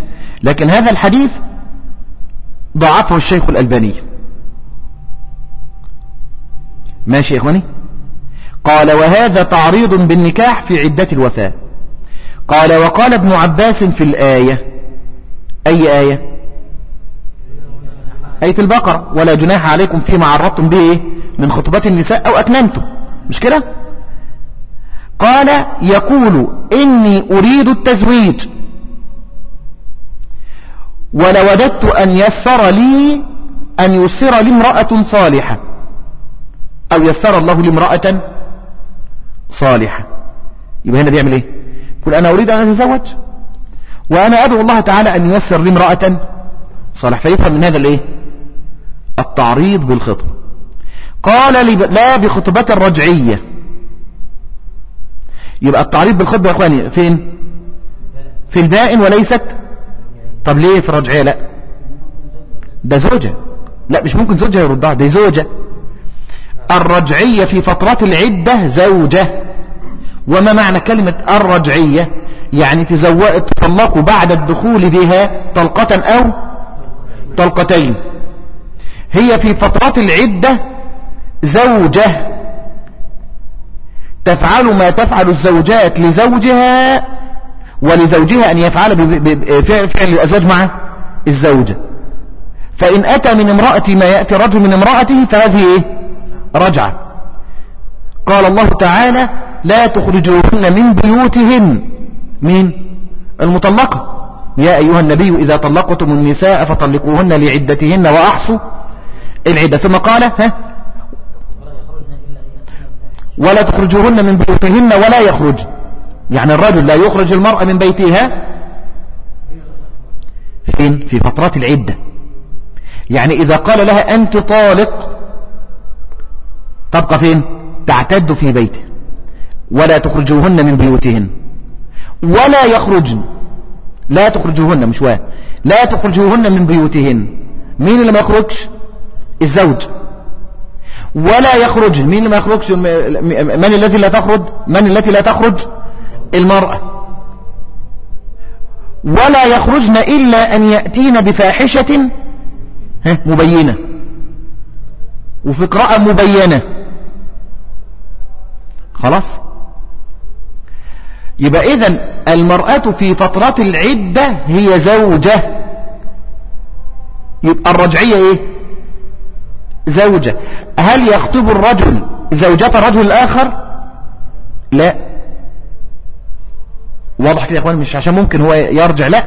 لكن هذا الحديث ضعفه الشيخ الألباني. ماشي يا إخواني؟ قال وهذا تعريض بالنكاح في عدة الوفاة. قال وقال ابن عباس في الآية. أي آية؟ آية البقرة ولا جناح عليكم فيما عرضتم به إيه؟ من خطبات النساء أو أكننتم مش كده؟ قال يقول إني أريد التزويج. ولوددت أن يسر لي أن يسر لي امرأة صالحة. أو يسر الله لي امرأة صالحة. يبقى هنا بيعمل إيه؟ يقول أنا أريد أن أتزوج. وأنا أدعو الله تعالى أن يسر لي امرأة صالحة. فيفهم من هذا الإيه؟ التعريض بالخطبة قال لا بخطبة الرجعية يبقى التعريض بالخطبة يا إخواني فين؟ في البائن وليست؟ طب ليه في الرجعية؟ لا. ده زوجة. لا مش ممكن زوجة يردها دي زوجة. الرجعية في فترات العدة زوجة. وما معنى كلمة الرجعية؟ يعني تطلقوا بعد الدخول بها طلقة أو طلقتين. هي في فترات العدة زوجة. تفعل ما تفعل الزوجات لزوجها ولزوجها أن يفعل فعل الأزواج مع الزوجة. فإن أتى من امرأة ما يأتي رجل من امرأته فهذه إيه؟ رجعة. قال الله تعالى لا تخرجوهن من بيوتهن مين؟ المطلقة. يا أيها النبي إذا طلقتم النساء فطلقوهن لعدتهن وأحصوا العدة ثم قال ها؟ ولا تخرجوهن من بيوتهن ولا يخرج. يعني الرجل لا يخرج المرأة من بيتها فين؟ في فترات العدة. يعني إذا قال لها أنت طالق تبقى فين؟ تعتد في بيته. ولا تخرجوهن من بيوتهن. ولا يخرجن. لا تخرجوهن مش واه لا تخرجوهن من بيوتهن. مين اللي ما يخرجش؟ الزوج. ولا يخرج مين ما يخرجش؟ من الذي لا تخرج؟ من التي لا تخرج؟ المرأة. ولا يخرجن إلا أن يأتين بفاحشة مبينة. وفي قراءة مبينة. خلاص؟ يبقى إذن المرأة في فترة العدة هي زوجة. يبقى الرجعية إيه؟ زوجة. هل يخطب الرجل زوجة رجل آخر؟ لا. واضح كده يا إخوان مش عشان ممكن هو يرجع لا.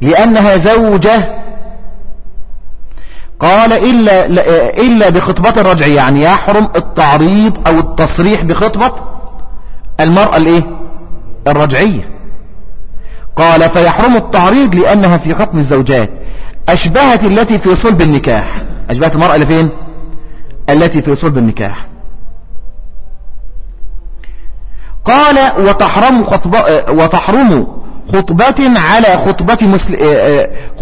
لأنها زوجة. قال إلا, إلا بخطبة الرجع يعني يحرم التعريض أو التصريح بخطبة المرأة الإيه؟ الرجعية. قال فيحرم التعريض لأنها في خطم الزوجات. أشبهت التي في صلب النكاح. أشبهت المرأة اللي فين؟ التي في صلب النكاح. قال وتحرم خطبة وتحرم خطبة على خطبة مسلم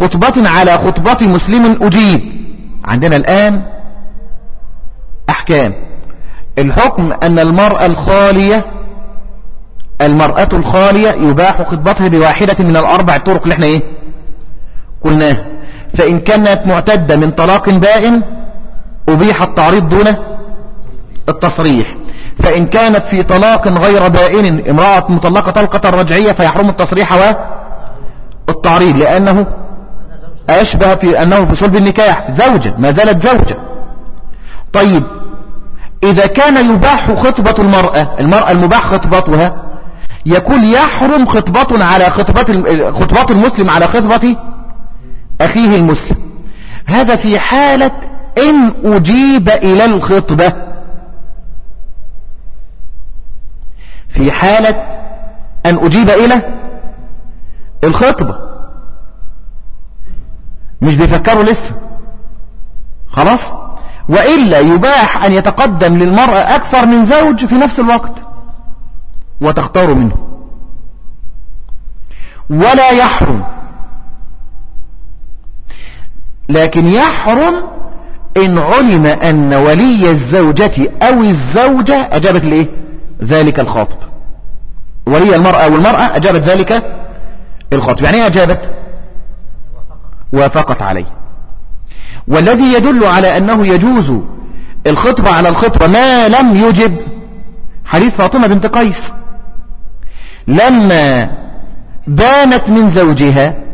خطبة على خطبة مسلم أجيب. عندنا الآن أحكام. الحكم أن المرأة الخالية المرأة الخالية يباح خطبتها بواحدة من الأربع طرق اللي إحنا إيه؟ قلناها. فإن كانت معتدة من طلاق بائن أبيح التعريض دون التصريح. فإن كانت في طلاق غير بائن امرأة مطلقة طلقة رجعية فيحرم التصريح والتعريض لأنه أشبه في أنه في صلب النكاح. زوجة ما زالت زوجة. طيب إذا كان يباح خطبة المرأة المرأة المباح خطبتها يكون يحرم خطبة على خطبة خطبة المسلم على خطبة أخيه المسلم. هذا في حالة إن أجيب إلى الخطبة. في حالة أن أجيب إلى الخطبة. مش بيفكروا لسه. خلاص؟ وإلا يباح أن يتقدم للمرأة أكثر من زوج في نفس الوقت. وتختار منه. ولا يحرم لكن يحرم إن علم أن ولي الزوجة أو الزوجة أجابت لإيه؟ ذلك الخاطب. ولي المرأة والمرأة أجابت ذلك الخاطب. يعني إيه أجابت؟ وافقت عليه. والذي يدل على أنه يجوز الخطبة على الخطبة ما لم يجب حديث فاطمة بنت قيس. لما بانت من زوجها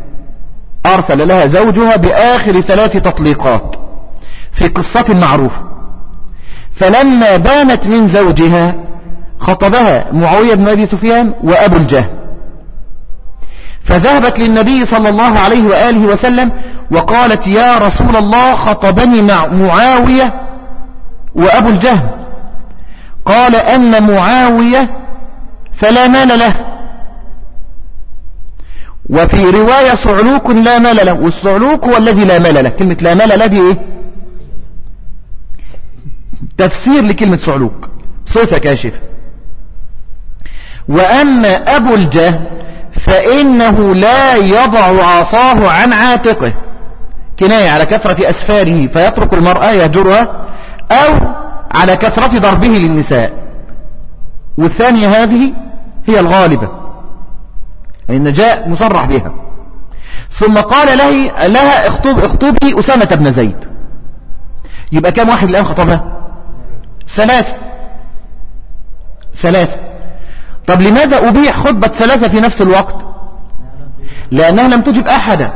أرسل لها زوجها بآخر ثلاث تطليقات في قصة معروفة. فلما بانت من زوجها خطبها معاوية بن أبي سفيان وأبو الجهم. فذهبت للنبي صلى الله عليه وآله وسلم وقالت يا رسول الله خطبني مع معاوية وأبو الجهم. قال أن معاوية فلا مال له. وفي رواية صعلوك لا مال له والصعلوك هو الذي لا مال له. كلمة لا مال له دي إيه؟ تفسير لكلمة صعلوك. صفة كاشفة وأما أبو الجهل فإنه لا يضع عصاه عن عاتقه. كناية على كثرة أسفاره فيترك المرأة يهجرها أو على كثرة ضربه للنساء. والثانية هذه هي الغالبة. إن جاء مصرح بها. ثم قال له لها اخطب اخطبي أسامة بن زيد. يبقى كم واحد الآن خطبها؟ ثلاثة. ثلاثة. طب لماذا أبيح خطبة ثلاثة في نفس الوقت؟ لأنها لم تجب أحدا.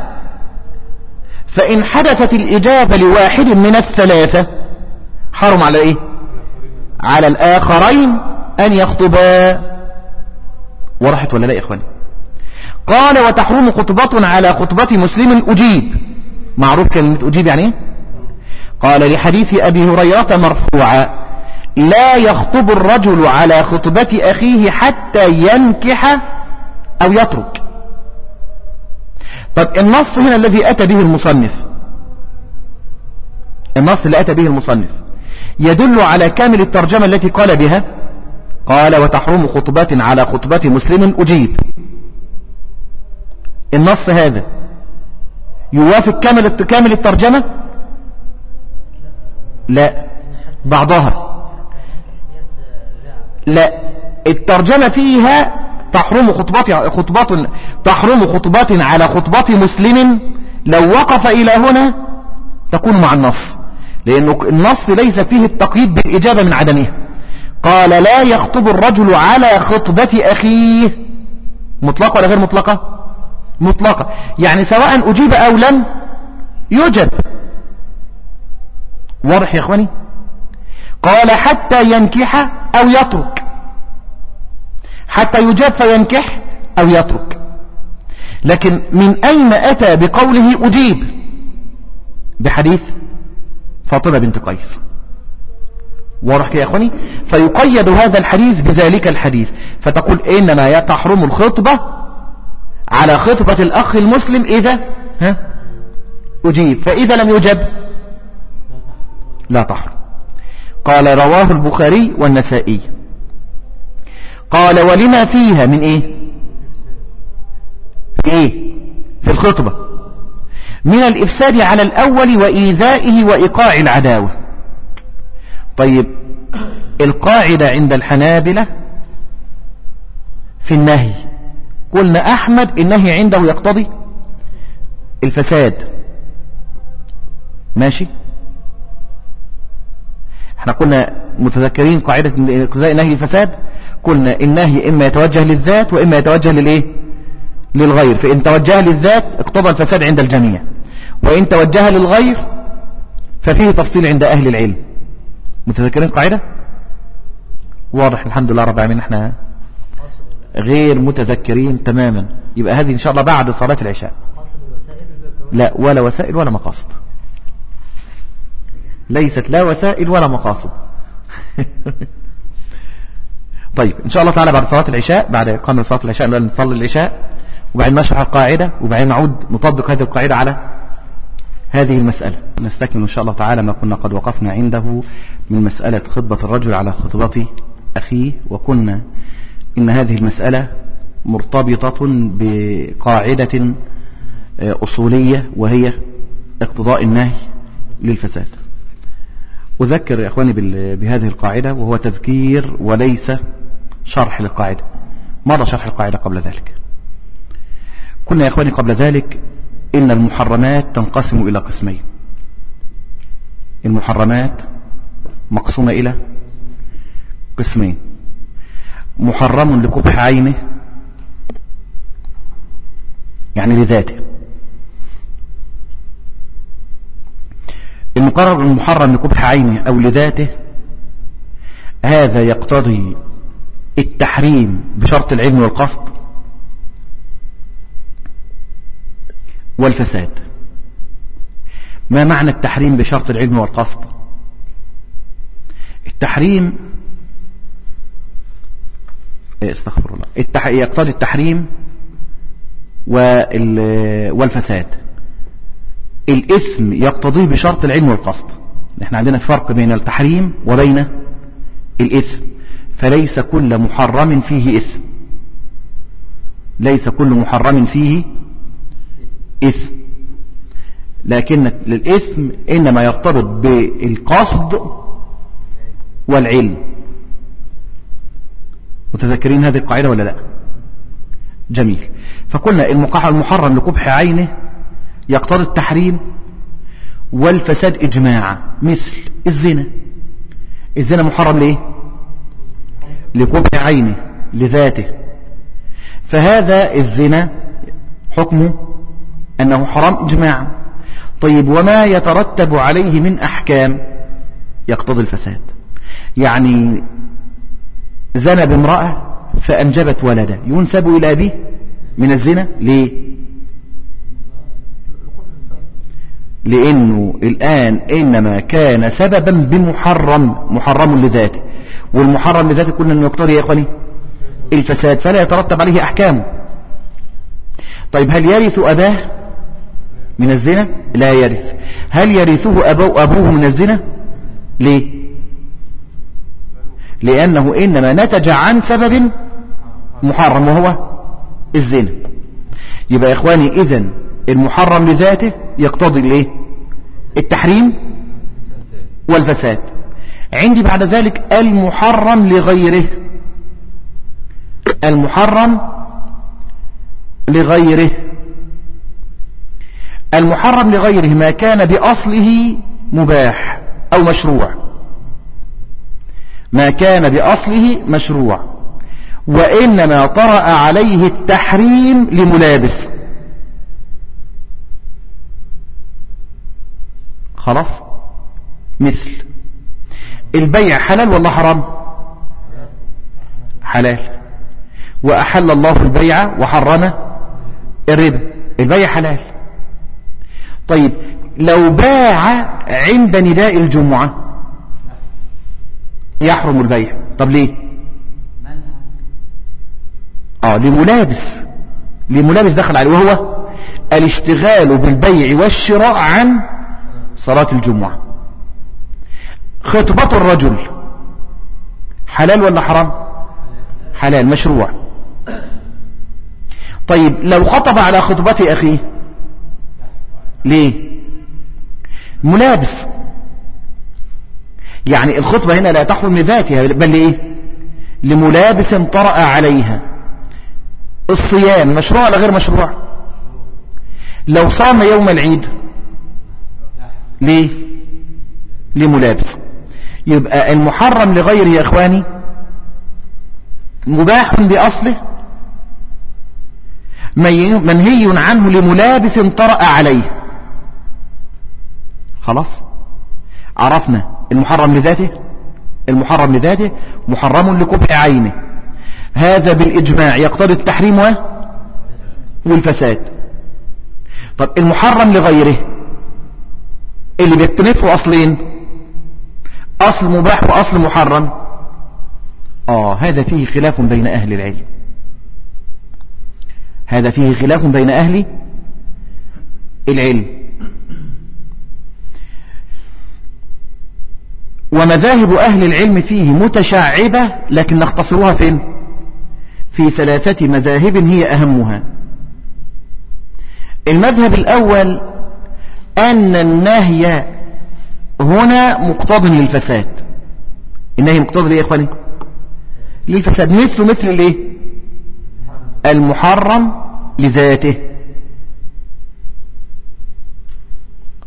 فإن حدثت الإجابة لواحد من الثلاثة حرم على إيه؟ على الآخرين أن يخطبا. ورحت ولا لا يا إخواني؟ قال وتحرم خطبة على خطبة مسلم أجيب. معروف كلمة أجيب يعني إيه؟ قال لحديث أبي هريرة مرفوعا لا يخطب الرجل على خطبة أخيه حتى ينكح أو يترك. طب النص هنا الذي أتى به المصنف. النص اللي أتى به المصنف. يدل على كامل الترجمة التي قال بها قال وتحرم خطبات على خطبة مسلم أجيب. النص هذا. يوافق كامل كامل الترجمة؟ لا. بعضها. لا. الترجمة فيها تحرم خطبات خطبات تحرم خطبات على خطبات مسلم لو وقف إلى هنا تكون مع النص. لأنه النص ليس فيه التقييد بالإجابة من عدمها قال لا يخطب الرجل على خطبة أخيه. مطلقة ولا غير مطلقة؟ مطلقة. يعني سواء أجيب أو لم يجب واضح يا أخواني؟ قال حتى ينكح أو يترك. حتى يجاب فينكح أو يترك. لكن من أين أتى بقوله أجيب؟ بحديث فاطمة بنت قيس. واضح يا أخواني؟ فيقيد هذا الحديث بذلك الحديث. فتقول إنما تحرم الخطبة على خطبة الأخ المسلم إذا ها؟ أجيب. فإذا لم يجب لا تحرم قال رواه البخاري والنسائي. قال ولما فيها من إيه؟ في إيه؟ في الخطبة. من الإفساد على الأول وإيذائه وإيقاع العداوة. طيب القاعدة عند الحنابلة في النهي. قلنا أحمد النهي عنده يقتضي الفساد. ماشي؟ إحنا كنا متذكرين قاعدة نهي الفساد؟ قلنا النهي إما يتوجه للذات وإما يتوجه للإيه؟ للغير. فإن توجه للذات اقتضى الفساد عند الجميع. وإن توجه للغير ففيه تفصيل عند أهل العلم. متذكرين قاعدة؟ واضح الحمد لله رب العالمين. إحنا غير متذكرين تماما. يبقى هذه إن شاء الله بعد صلاة العشاء. لا ولا وسائل ولا مقاصد. ليست لا وسائل ولا مقاصد. طيب إن شاء الله تعالى بعد صلاة العشاء بعد إقامة صلاة العشاء نصلي العشاء وبعدين نشرح القاعدة وبعدين نعود نطبق هذه القاعدة على هذه المسألة. نستكمل إن شاء الله تعالى ما كنا قد وقفنا عنده من مسألة خطبة الرجل على خطبة أخيه وكنا إن هذه المسألة مرتبطة بقاعدة آه، أصولية وهي اقتضاء النهي للفساد. أذكر يا أخواني بهذه القاعدة وهو تذكير وليس شرح للقاعدة. ماذا شرح القاعدة قبل ذلك. كنا يا أخواني قبل ذلك إن المحرمات تنقسم إلى قسمين. المحرمات مقسومة إلى قسمين. محرم لقبح عينه. يعني لذاته. المقرر المحرم لقبح عينه أو لذاته هذا يقتضي التحريم بشرط العلم والقصد والفساد. ما معنى التحريم بشرط العلم والقصد؟ التحريم استغفر الله. التح... يقتضي التحريم والفساد. الاسم يقتضيه بشرط العلم والقصد. إحنا عندنا فرق بين التحريم وبين الاسم فليس كل محرم فيه اسم ليس كل محرم فيه اسم لكن الاسم إنما يرتبط بالقصد والعلم. متذكرين هذه القاعدة ولا لا؟ جميل. فقلنا المحرم لقبح عينه يقتضي التحريم والفساد إجماعا مثل الزنا. الزنا محرم ليه؟ لقبح عينه لذاته. فهذا الزنا حكمه أنه حرام إجماعا. طيب وما يترتب عليه من أحكام؟ يقتضي الفساد. يعني زنى بامرأة فأنجبت ولدا. ينسب إلى أبيه من الزنا ليه لأنه الآن إنما كان سببا بمحرم محرم لذاته. والمحرم لذاته كنا أنه يقتضي يا إخواني الفساد فلا يترتب عليه أحكامه طيب هل يرث أباه من الزنا؟ لا يرث. هل يرثه أبو أبوه من الزنا؟ ليه لأنه إنما نتج عن سبب محرم وهو الزنا. يبقى يا إخواني إذن المحرم لذاته يقتضي الإيه؟ التحريم والفساد. عندي بعد ذلك المحرم لغيره. المحرم لغيره. المحرم لغيره ما كان بأصله مباح أو مشروع. ما كان بأصله مشروع وإنما طرأ عليه التحريم لملابس. خلاص؟ مثل. البيع حلال ولا حرام؟ حلال. وأحل الله البيع وحرم الربا. البيع حلال. طيب لو باع عند نداء الجمعة يحرم البيع. طب ليه؟ آه لملابس. لملابس دخل عليه وهو الاشتغال بالبيع والشراء عن صلاة الجمعة. خطبة الرجل. حلال ولا حرام؟ حلال مشروع. طيب لو خطب على خطبة أخيه ليه؟ ملابس. يعني الخطبة هنا لا تحرم لذاتها بل لإيه؟ لملابس طرأ عليها. الصيام مشروع ولا غير مشروع؟ لو صام يوم العيد ليه؟ لملابس. يبقى المحرم لغيره يا إخواني مباح بأصله منهي عنه لملابس طرأ عليه. خلاص؟ عرفنا. المحرم لذاته؟ المحرم لذاته محرم لكبح عينه. هذا بالإجماع يقتضي التحريم والفساد. طب المحرم لغيره؟ اللي بيختلفوا أصلين أصل مباح وأصل محرم. آه هذا فيه خلاف بين أهل العلم. هذا فيه خلاف بين أهل العلم. ومذاهب أهل العلم فيه متشعبة لكن نختصرها فين؟ في ثلاثة مذاهب هي أهمها. المذهب الأول أن النهي هنا مقتض للفساد. النهي مقتض ليه يا إخواني؟ للفساد. مثل مثل الإيه؟ المحرم لذاته.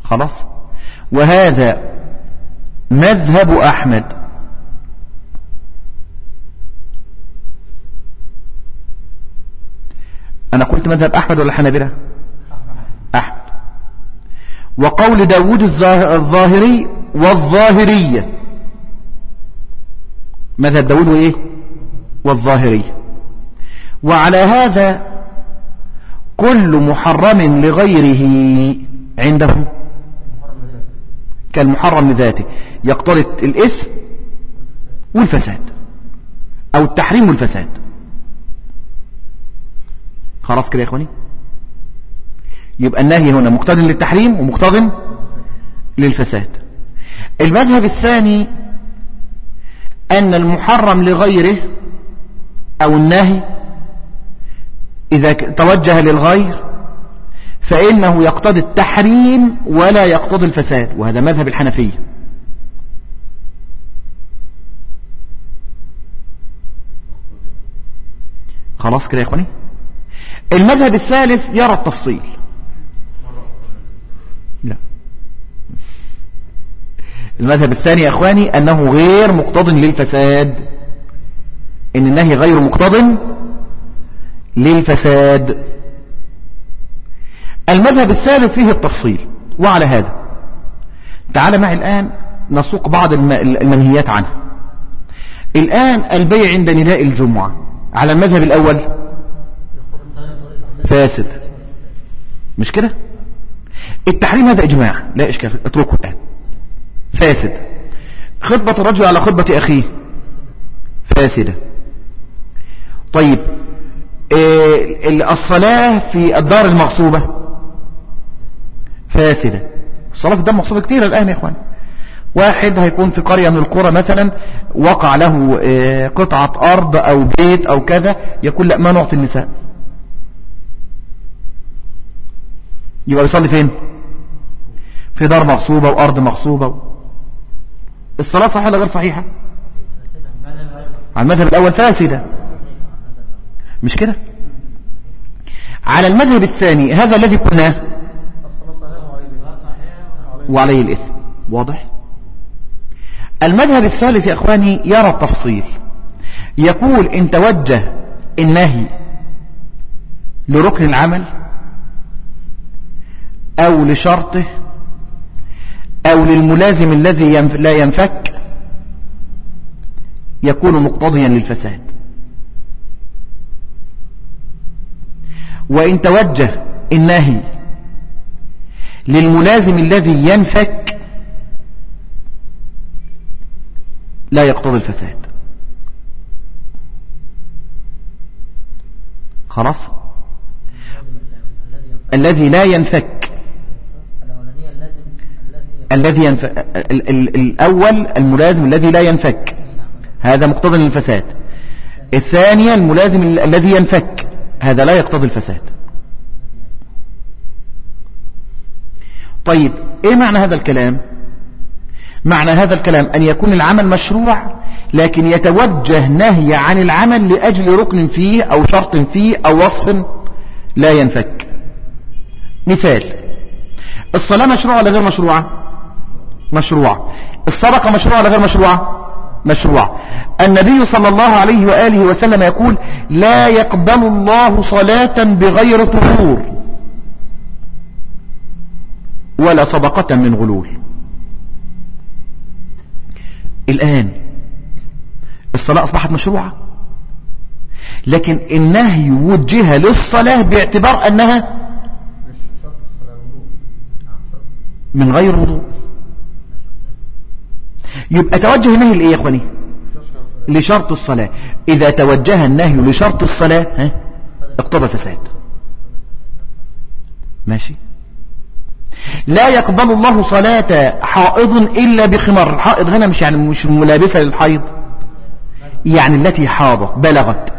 خلاص؟ وهذا مذهب أحمد. أنا قلت مذهب أحمد ولا حنابلة؟ أحمد. وقول داود الظاهري والظاهرية مذهب داود وإيه؟ والظاهرية وعلى هذا كل محرم لغيره عندهم. كالمحرم لذاته يقتضي الإثم والفساد أو التحريم والفساد. خلاص كده يا إخواني؟ يبقى النهي هنا مقتض للتحريم ومقتض للفساد. المذهب الثاني أن المحرم لغيره أو النهي إذا توجه للغير فإنه يقتضي التحريم ولا يقتضي الفساد وهذا مذهب الحنفية. خلاص كده يا إخواني؟ المذهب الثالث يرى التفصيل. لا. المذهب الثاني يا إخواني أنه غير مقتض للفساد إن النهي غير مقتض للفساد. المذهب الثالث فيه التفصيل وعلى هذا. تعال معي الآن نسوق بعض المنهيات عنها الآن البيع عند نداء الجمعة على المذهب الأول. فاسد. مش كده؟ التحريم هذا إجماع لا إشكال اتركه الآن. فاسد. خطبة الرجل على خطبة أخيه. فاسدة. طيب إيه الصلاة في الدار المغصوبة. فاسدة. الصلاة في الدم مقصودة كتير الآن يا إخوان. واحد هيكون في قرية من القرى مثلا وقع له آه، قطعة أرض أو بيت أو كذا يقول لا ما نعطي النساء. يبقى بيصلي فين؟ في دار مغصوبة وأرض مغصوبة الصلاة صحيحة ولا غير صحيحة؟ على المذهب الأول فاسدة. مش كده؟ على المذهب الثاني هذا الذي قلناه وعليه الإثم. واضح؟ المذهب الثالث يا أخواني يرى التفصيل. يقول إن توجه النهي لركن العمل أو لشرطه أو للملازم الذي لا ينفك يكون مقتضيا للفساد. وإن توجه النهي للملازم الذي ينفك لا يقتضي الفساد. خلاص؟ الذي لا ينفك. الذي ينف... ال... ال... الأول الملازم الذي لا ينفك. هذا مقتضى للفساد. الثانية الملازم الذي ينفك. هذا لا يقتضي الفساد. طيب إيه معنى هذا الكلام؟ معنى هذا الكلام أن يكون العمل مشروع لكن يتوجه نهي عن العمل لأجل ركن فيه أو شرط فيه أو وصف لا ينفك. مثال الصلاة مشروعة ولا غير مشروعة؟ مشروعة. الصدقة مشروعة ولا غير مشروعة؟ مشروعة. النبي صلى الله عليه وآله وسلم يقول لا يقبل الله صلاة بغير طهور. ولا صدقة من غلول. الآن الصلاة أصبحت مشروعة. لكن النهي وجه للصلاة باعتبار أنها من غير وضوء. يبقى توجه النهي لإيه يا أخواني؟ لشرط الصلاة. إذا توجه النهي لشرط الصلاة ها اقتضى فساد ماشي؟ لا يقبل الله صلاة حائض إلا بخمار. الحائض هنا مش يعني مش ملابسة للحيض. يعني التي حاضت بلغت.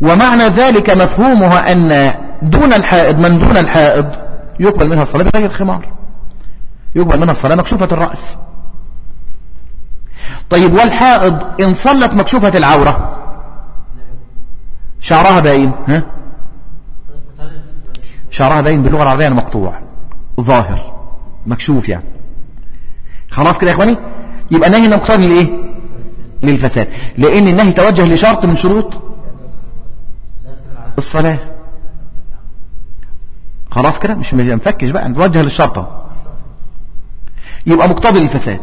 ومعنى ذلك مفهومها أن دون الحائض من دون الحائض يقبل منها الصلاة بغير خمار. يقبل منها الصلاة مكشوفة الرأس. طيب والحائض إن صلت مكشوفة العورة؟ شعرها باين ها؟ شعرها باين باللغة العربية مقطوع ظاهر. مكشوف يعني. خلاص كده يا إخواني؟ يبقى النهي مقتضي لإيه؟ للفساد. لأن النهي توجه لشرط من شروط الصلاة. خلاص كده؟ مش مفكش بقى. نتوجه للشرطة يبقى مقتضي للفساد.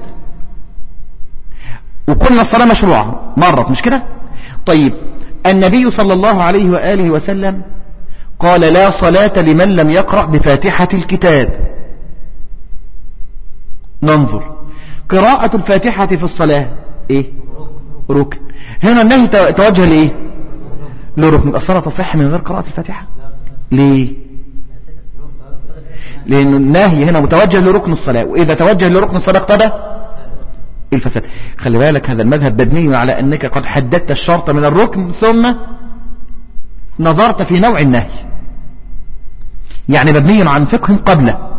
وكل الصلاة مشروعة. مرت. مش كده؟ طيب. النبي صلى الله عليه وآله وسلم قال لا صلاة لمن لم يقرأ بفاتحة الكتاب. ننظر. قراءة الفاتحة في الصلاة. إيه؟ ركن. هنا النهي توجه لإيه؟ لركن. الصلاة تصح من غير قراءة الفاتحة؟ ليه؟ لأن النهي هنا متوجه لركن الصلاة. وإذا توجه لركن الصلاة اقتضى الفساد. خلي بالك هذا المذهب مبني على أنك قد حددت الشرط من الركن ثم نظرت في نوع النهي. يعني مبني عن فقه قبله.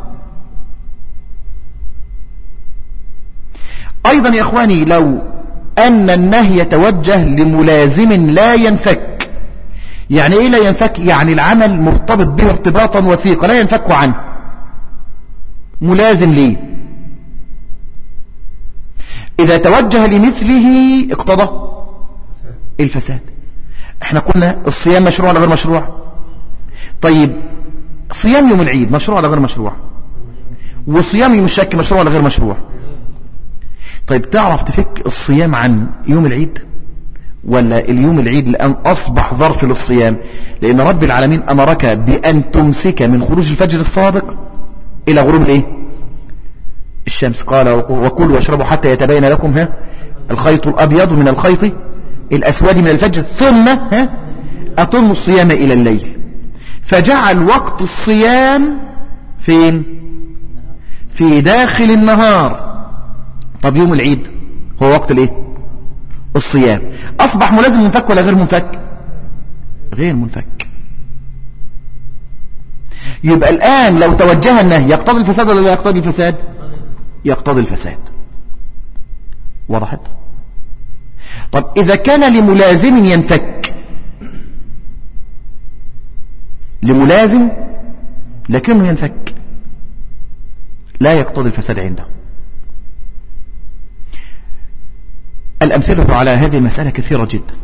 أيضا يا إخواني لو أن النهي يتوجه لملازم لا ينفك يعني إيه لا ينفك؟ يعني العمل مرتبط به ارتباطا وثيقا لا ينفك عنه. ملازم ليه؟ إذا توجه لمثله اقتضى الفساد. إحنا قلنا الصيام مشروع ولا غير مشروع؟ طيب صيام يوم العيد مشروع ولا غير مشروع؟ وصيام يوم الشك مشروع ولا غير مشروع؟ طيب تعرف تفك الصيام عن يوم العيد؟ ولا اليوم العيد الآن أصبح ظرف للصيام؟ لأن رب العالمين أمرك بأن تمسك من خروج الفجر الصادق إلى غروب الإيه؟ الشمس. قال وكلوا واشربوا حتى يتبين لكم ها الخيط الأبيض من الخيط الأسود من الفجر ثم ها أتم الصيام إلى الليل. فجعل وقت الصيام فين؟ في داخل النهار. طب يوم العيد هو وقت الايه؟ الصيام. أصبح ملازم منفك ولا غير منفك؟ غير منفك. يبقى الآن لو توجه النهي يقتضي الفساد ولا لا يقتضي الفساد؟ يقتضي الفساد. وضحت طب إذا كان لملازم ينفك لملازم لكنه ينفك. لا يقتضي الفساد عنده. الأمثلة على هذه المسألة كثيرة جدا.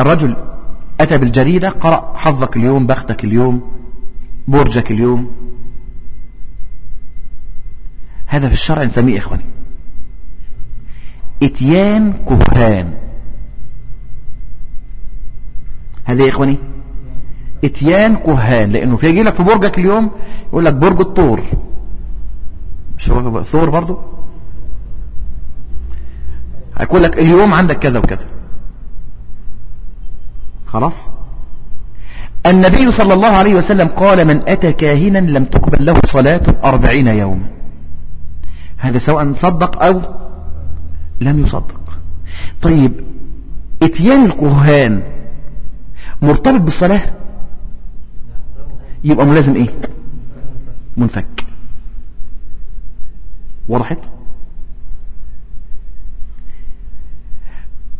الرجل أتى بالجريدة قرأ حظك اليوم بختك اليوم برجك اليوم. هذا في الشرع نسميه إخواني. إتيان كهان. هذا يا إخواني إتيان كهان لأنه في يجي لك في برجك اليوم يقول لك برج الطور. مش ثور برضو؟ هيقول لك اليوم عندك كذا وكذا. خلاص؟ النبي صلى الله عليه وسلم قال من أتى كاهنا لم تقبل له صلاة أربعين يوما. هذا سواء صدق أو لم يصدق. طيب إتيان الكهان مرتبط بالصلاة؟ يبقى ملازم إيه؟ منفك. وضحت؟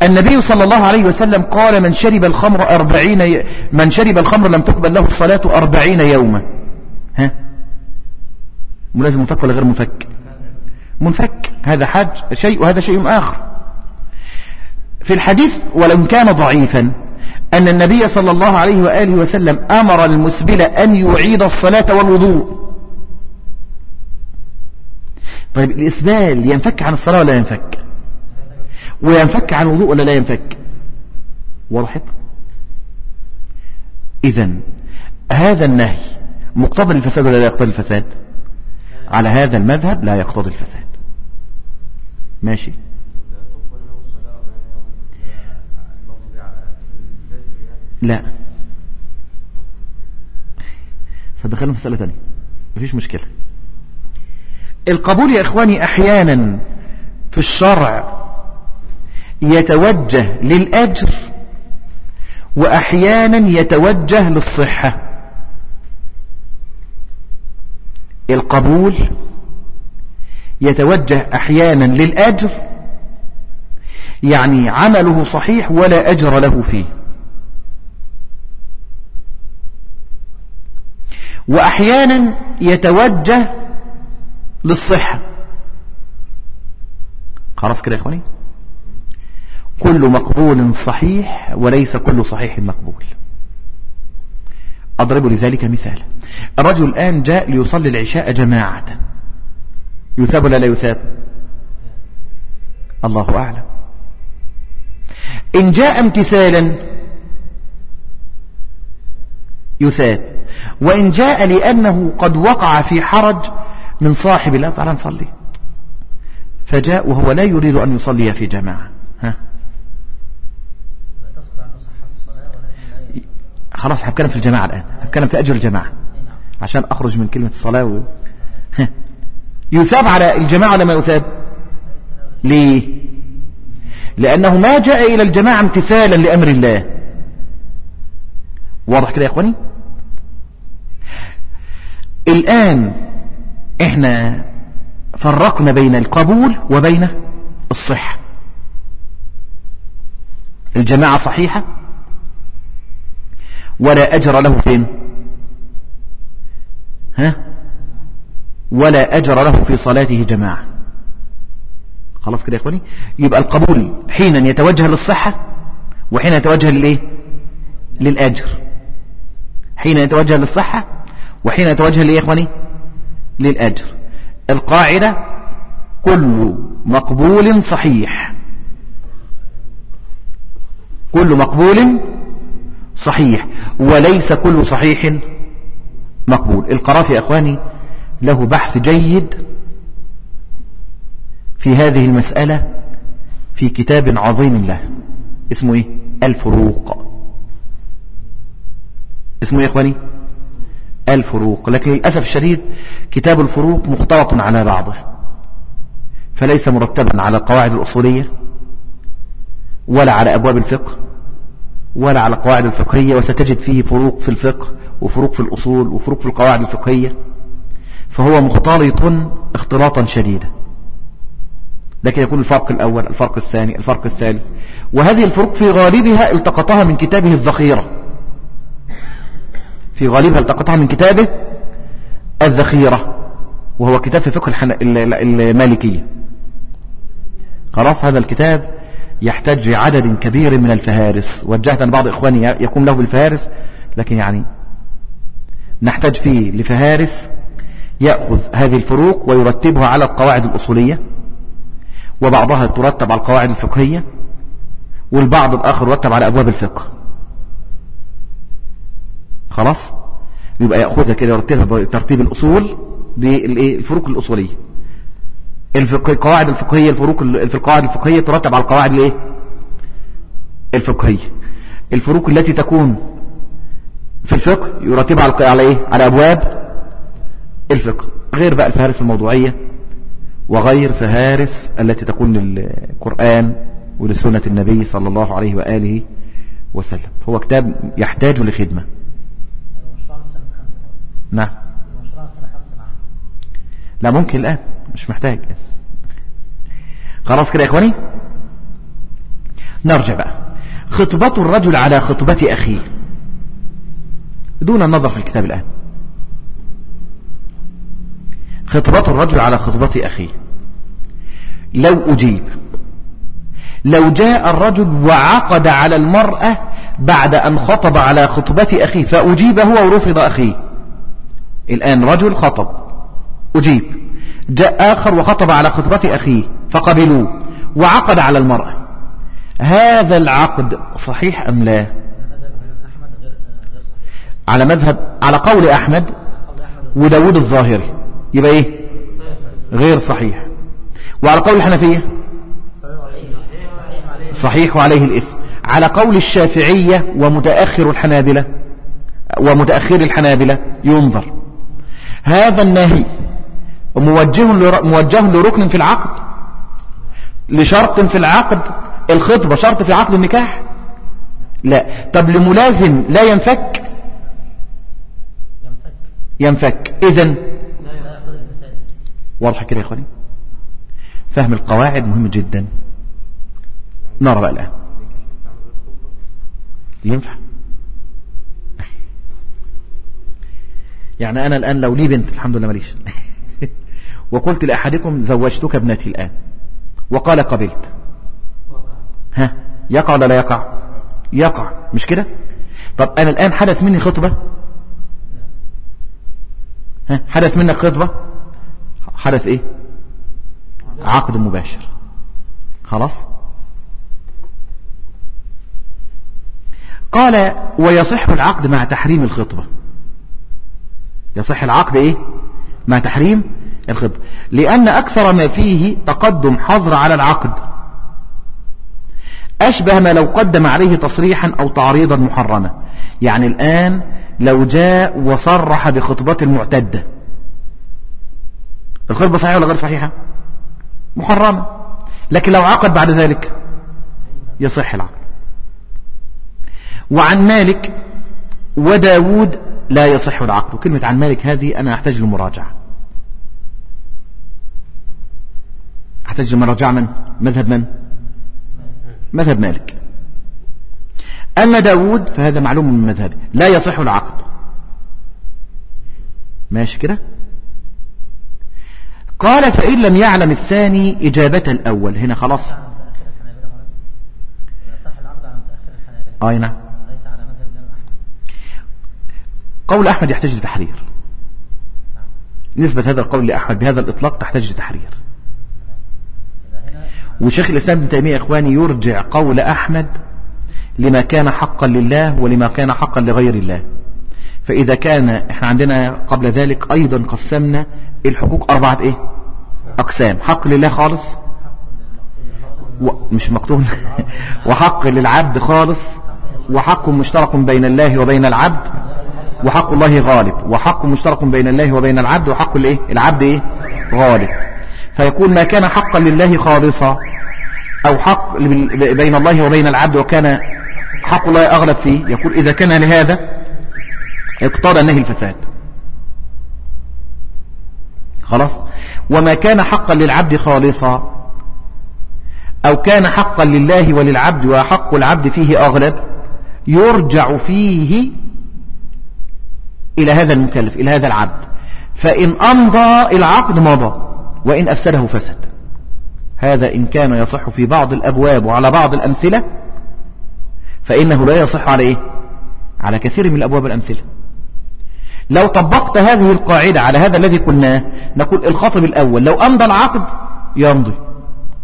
النبي صلى الله عليه وسلم قال من شرب الخمر أربعين. من شرب الخمر لم تقبل له الصلاة أربعين يوما. ها؟ ملازم منفك ولا غير منفك؟ منفك. هذا حاج شيء وهذا شيء آخر. في الحديث ولو كان ضعيفا أن النبي صلى الله عليه وآله وسلم أمر المسبل أن يعيد الصلاة والوضوء. طيب الإسبال ينفك عن الصلاة ولا ينفك؟ وينفك عن الوضوء ولا لا ينفك؟ وضحت إذا هذا النهي مقتضى الفساد ولا لا يقتضي الفساد؟ على هذا المذهب لا يقتضي الفساد. ماشي؟ لا. فدخلنا في مسألة ثانية مفيش مشكلة. القبول يا إخواني أحيانا في الشرع يتوجه للأجر وأحيانا يتوجه للصحة. القبول يتوجه أحيانا للأجر يعني عمله صحيح ولا أجر له فيه. وأحيانا يتوجه للصحة. خلاص كده يا إخواني؟ كل مقبول صحيح وليس كل صحيح مقبول. أضرب لذلك مثال. الرجل الآن جاء ليصلي العشاء جماعة. يثاب ولا لا يثاب؟ الله أعلم. إن جاء امتثالا يثاب. وإن جاء لأنه قد وقع في حرج من صاحب الله تعالى نصلي. فجاء وهو لا يريد أن يصلي في جماعة. ها؟ خلاص هتكلم في الجماعة الآن. هتكلم في أجر الجماعة. عشان أخرج من كلمة الصلاة و... يثاب على الجماعة ولا ما يثاب؟ ليه؟ لأنه ما جاء إلى الجماعة امتثالا لأمر الله. واضح كده يا أخواني؟ الآن إحنا فرقنا بين القبول وبين الصحة الجماعة صحيحة؟ ولا أجر له فين؟ ها؟ ولا أجر له في صلاته جماعة. خلاص كده يا إخواني؟ يبقى القبول حينا يتوجه للصحة وحين يتوجه للإيه؟ للأجر. حين يتوجه للصحة وحين يتوجه لإيه يا إخواني للأجر. القاعدة كل مقبول صحيح. كل مقبول صحيح. وليس كل صحيح مقبول. القرافي يا أخواني له بحث جيد في هذه المسألة في كتاب عظيم له. اسمه إيه؟ الفروق. اسمه إيه يا إخواني؟ الفروق لكن للأسف الشديد كتاب الفروق مختلط على بعضه فليس مرتبا على القواعد الأصولية ولا على أبواب الفقه ولا على القواعد الفقهية وستجد فيه فروق في الفقه وفروق في الأصول وفروق في القواعد الفقهية فهو مختلط اختلاطا شديدا. لكن يكون الفرق الأول الفرق الثاني الفرق الثالث وهذه الفروق في غالبها التقطها من كتابه الذخيرة. في غالبها التقطها من كتابه؟ الذخيرة وهو كتاب في فقه المالكية. خلاص هذا الكتاب يحتاج عدد كبير من الفهارس. وجهت بعض إخواني يقوم له بالفهارس لكن يعني نحتاج فيه لفهارس يأخذ هذه الفروق ويرتبها على القواعد الأصولية وبعضها ترتب على القواعد الفقهية والبعض الآخر يرتب على أبواب الفقه. خلاص؟ يبقى يأخذها كده يرتبها بترتيب الأصول بالفروق الأصولية. الفقه القواعد الفقهية الفروق في القواعد الفقهية ترتب على القواعد الإيه؟ الفقهية. الفروق التي تكون في الفقه يرتبها على إيه؟ على أبواب الفقه. غير بقى الفهارس الموضوعية وغير فهارس التي تكون للقرآن ولسنة النبي صلى الله عليه وآله وسلم. هو كتاب يحتاج لخدمة. نعم. لا ممكن الآن مش محتاج. خلاص كده يا إخواني؟ نرجع بقى. خطبة الرجل على خطبة أخيه. دون النظر في الكتاب الآن. خطبة الرجل على خطبة أخيه. لو أجيب. لو جاء الرجل وعقد على المرأة بعد أن خطب على خطبة أخيه فأجيب هو ورفض أخيه. الآن رجل خطب. أجيب. جاء آخر وخطب على خطبة أخيه. فقبلوه. وعقد على المرأة. هذا العقد صحيح أم لا؟ على مذهب على قول أحمد وداود الظاهري. يبقى إيه؟ غير صحيح. وعلى قول الحنفية؟ صحيح وعليه الإثم. على قول الشافعية ومتأخر الحنابلة ومتأخر الحنابلة ينظر. هذا النهي موجه موجه لركن في العقد لشرط في العقد الخطبة شرط في عقد النكاح. لا طب لملازم لا ينفك؟ ينفك. اذا واضح كده يا إخواني؟ فهم القواعد مهم جدا. نرى بقى الآن. ينفع؟ يعني أنا الآن لو لي بنت الحمد لله ماليش وقلت لأحدكم زوجتك ابنتي الآن. وقال قبلت. ها؟ يقع ولا لا يقع؟ يقع. مش كده؟ طب أنا الآن حدث مني خطبة؟ ها؟ حدث منك خطبة؟ حدث إيه؟ عقد مباشر. خلاص؟ قال ويصح العقد مع تحريم الخطبة. يصح العقد إيه؟ مع تحريم الخطبة لأن أكثر ما فيه تقدم حظر على العقد. أشبه ما لو قدم عليه تصريحا أو تعريضا محرما يعني الآن لو جاء وصرح بخطبة المعتدة الخطبة صحيحة ولا غير صحيحة؟ محرمة. لكن لو عقد بعد ذلك يصح العقد. وعن مالك وداود لا يصح العقد. وكلمة عن مالك هذه أنا أحتاج لمراجعة. أحتاج لمراجعة من؟ مذهب من؟ مذهب مالك. أما داود فهذا معلوم من مذهبه. لا يصح العقد. ماشي كده؟ قال فإن لم يعلم الثاني إجابة الأول. هنا خلاص. أي نعم. قول أحمد يحتاج لتحرير. نسبة هذا القول لأحمد بهذا الإطلاق تحتاج لتحرير. وشيخ الإسلام ابن تيمية إخواني يرجع قول أحمد لما كان حقا لله ولما كان حقا لغير الله. فإذا كان إحنا عندنا قبل ذلك أيضا قسمنا الحقوق أربعة إيه؟ أقسام. حق لله خالص. مش مكتوب وحق للعبد خالص وحق مشترك بين الله وبين العبد وحق الله غالب وحق مشترك بين الله وبين العبد وحق الايه؟ العبد إيه؟ غالب. فيكون ما كان حقا لله خالصا أو حق بين الله وبين العبد وكان حق الله أغلب فيه يقول إذا كان لهذا اقتضى النهي الفساد. خلاص؟ وما كان حقا للعبد خالصا أو كان حقا لله وللعبد وحق العبد فيه أغلب يرجع فيه إلى هذا المكلف إلى هذا العبد. فإن أمضى العقد مضى وإن أفسده فسد. هذا إن كان يصح في بعض الأبواب وعلى بعض الأمثلة فإنه لا يصح على إيه؟ على كثير من الأبواب الأمثلة لو طبقت هذه القاعدة على هذا الذي قلناه نقول الخطب الأول لو أمضى العقد يمضي.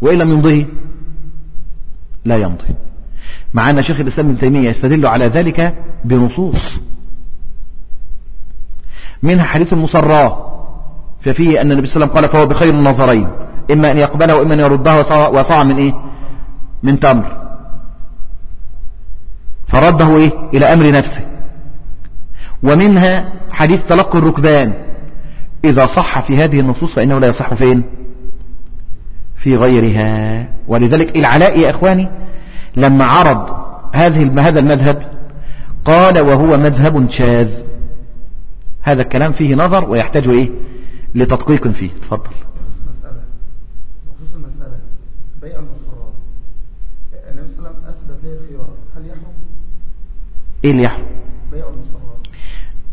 وإن لم يمضيه لا يمضي. مع أن شيخ الإسلام ابن تيمية يستدل على ذلك بنصوص. منها حديث المصراه ففيه أن النبي صلى الله عليه وسلم قال فهو بخير النظرين إما أن يقبله وإما أن يردها وصاع من إيه؟ من تمر. فرده إيه؟ إلى أمر نفسه. ومنها حديث تلقي الركبان. إذا صح في هذه النصوص فإنه لا يصح فين؟ في غيرها. ولذلك العلاء يا إخواني لما عرض هذه هذا المذهب قال وهو مذهب شاذ. هذا الكلام فيه نظر ويحتاج إيه؟ لتدقيق فيه. تفضل. مسألة. بخصوص المسألة بيع المصرات النبي صلى الله عليه وسلم أثبت له الخيار. هل يحرم؟ إيه اللي يحرم؟ بيع المصرات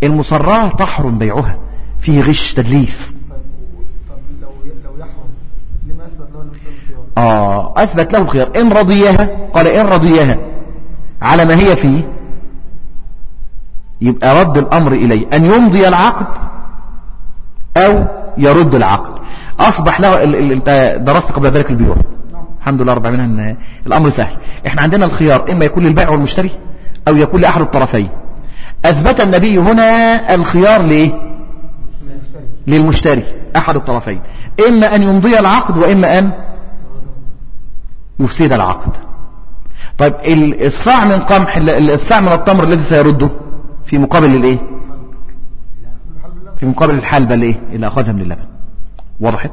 المصراه تحرم بيعها. فيه غش تدليس. طيب طب لو لو يحرم لما أثبت له النبي الخيار؟ آه أثبت له الخيار. إن رضيها قال إن رضيها. على ما هي فيه؟ يبقى رد الأمر إليه أن يمضي العقد أو يرد العقد. أصبح له درست قبل ذلك البيوع. الحمد لله رب العالمين الأمر سهل. إحنا عندنا الخيار إما يكون للبائع والمشتري أو يكون لأحد الطرفين. أثبت النبي هنا الخيار لإيه؟ للمشتري أحد الطرفين. إما أن يمضي العقد وإما أن يفسد العقد. طيب الصاع من قمح الصاع من التمر الذي سيرده؟ في مقابل الايه؟ في مقابل الحلبة الايه؟ اللي أخذها من اللبن. وضحت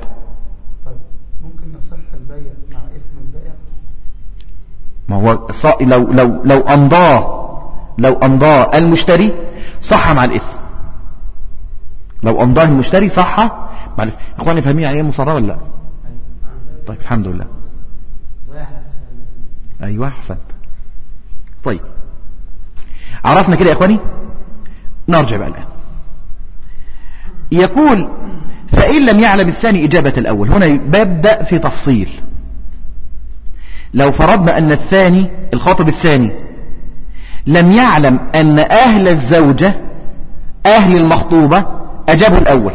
طيب ممكن نصح البيع مع إثم البائع ما هو لو لو لو امضاه لو امضاه المشتري صح مع الإثم. لو أمضاه المشتري صح مع الإثم. إخواني فاهمين يعني إيه مصراه ولا لا؟ طيب الحمد لله. أيوه أحسنت. طيب عرفنا كده يا إخواني؟ نرجع بقى الآن. يقول فإن لم يعلم الثاني إجابة الأول. هنا ببدأ في تفصيل. لو فرضنا أن الثاني الخاطب الثاني لم يعلم أن أهل الزوجة أهل المخطوبة أجابوا الأول.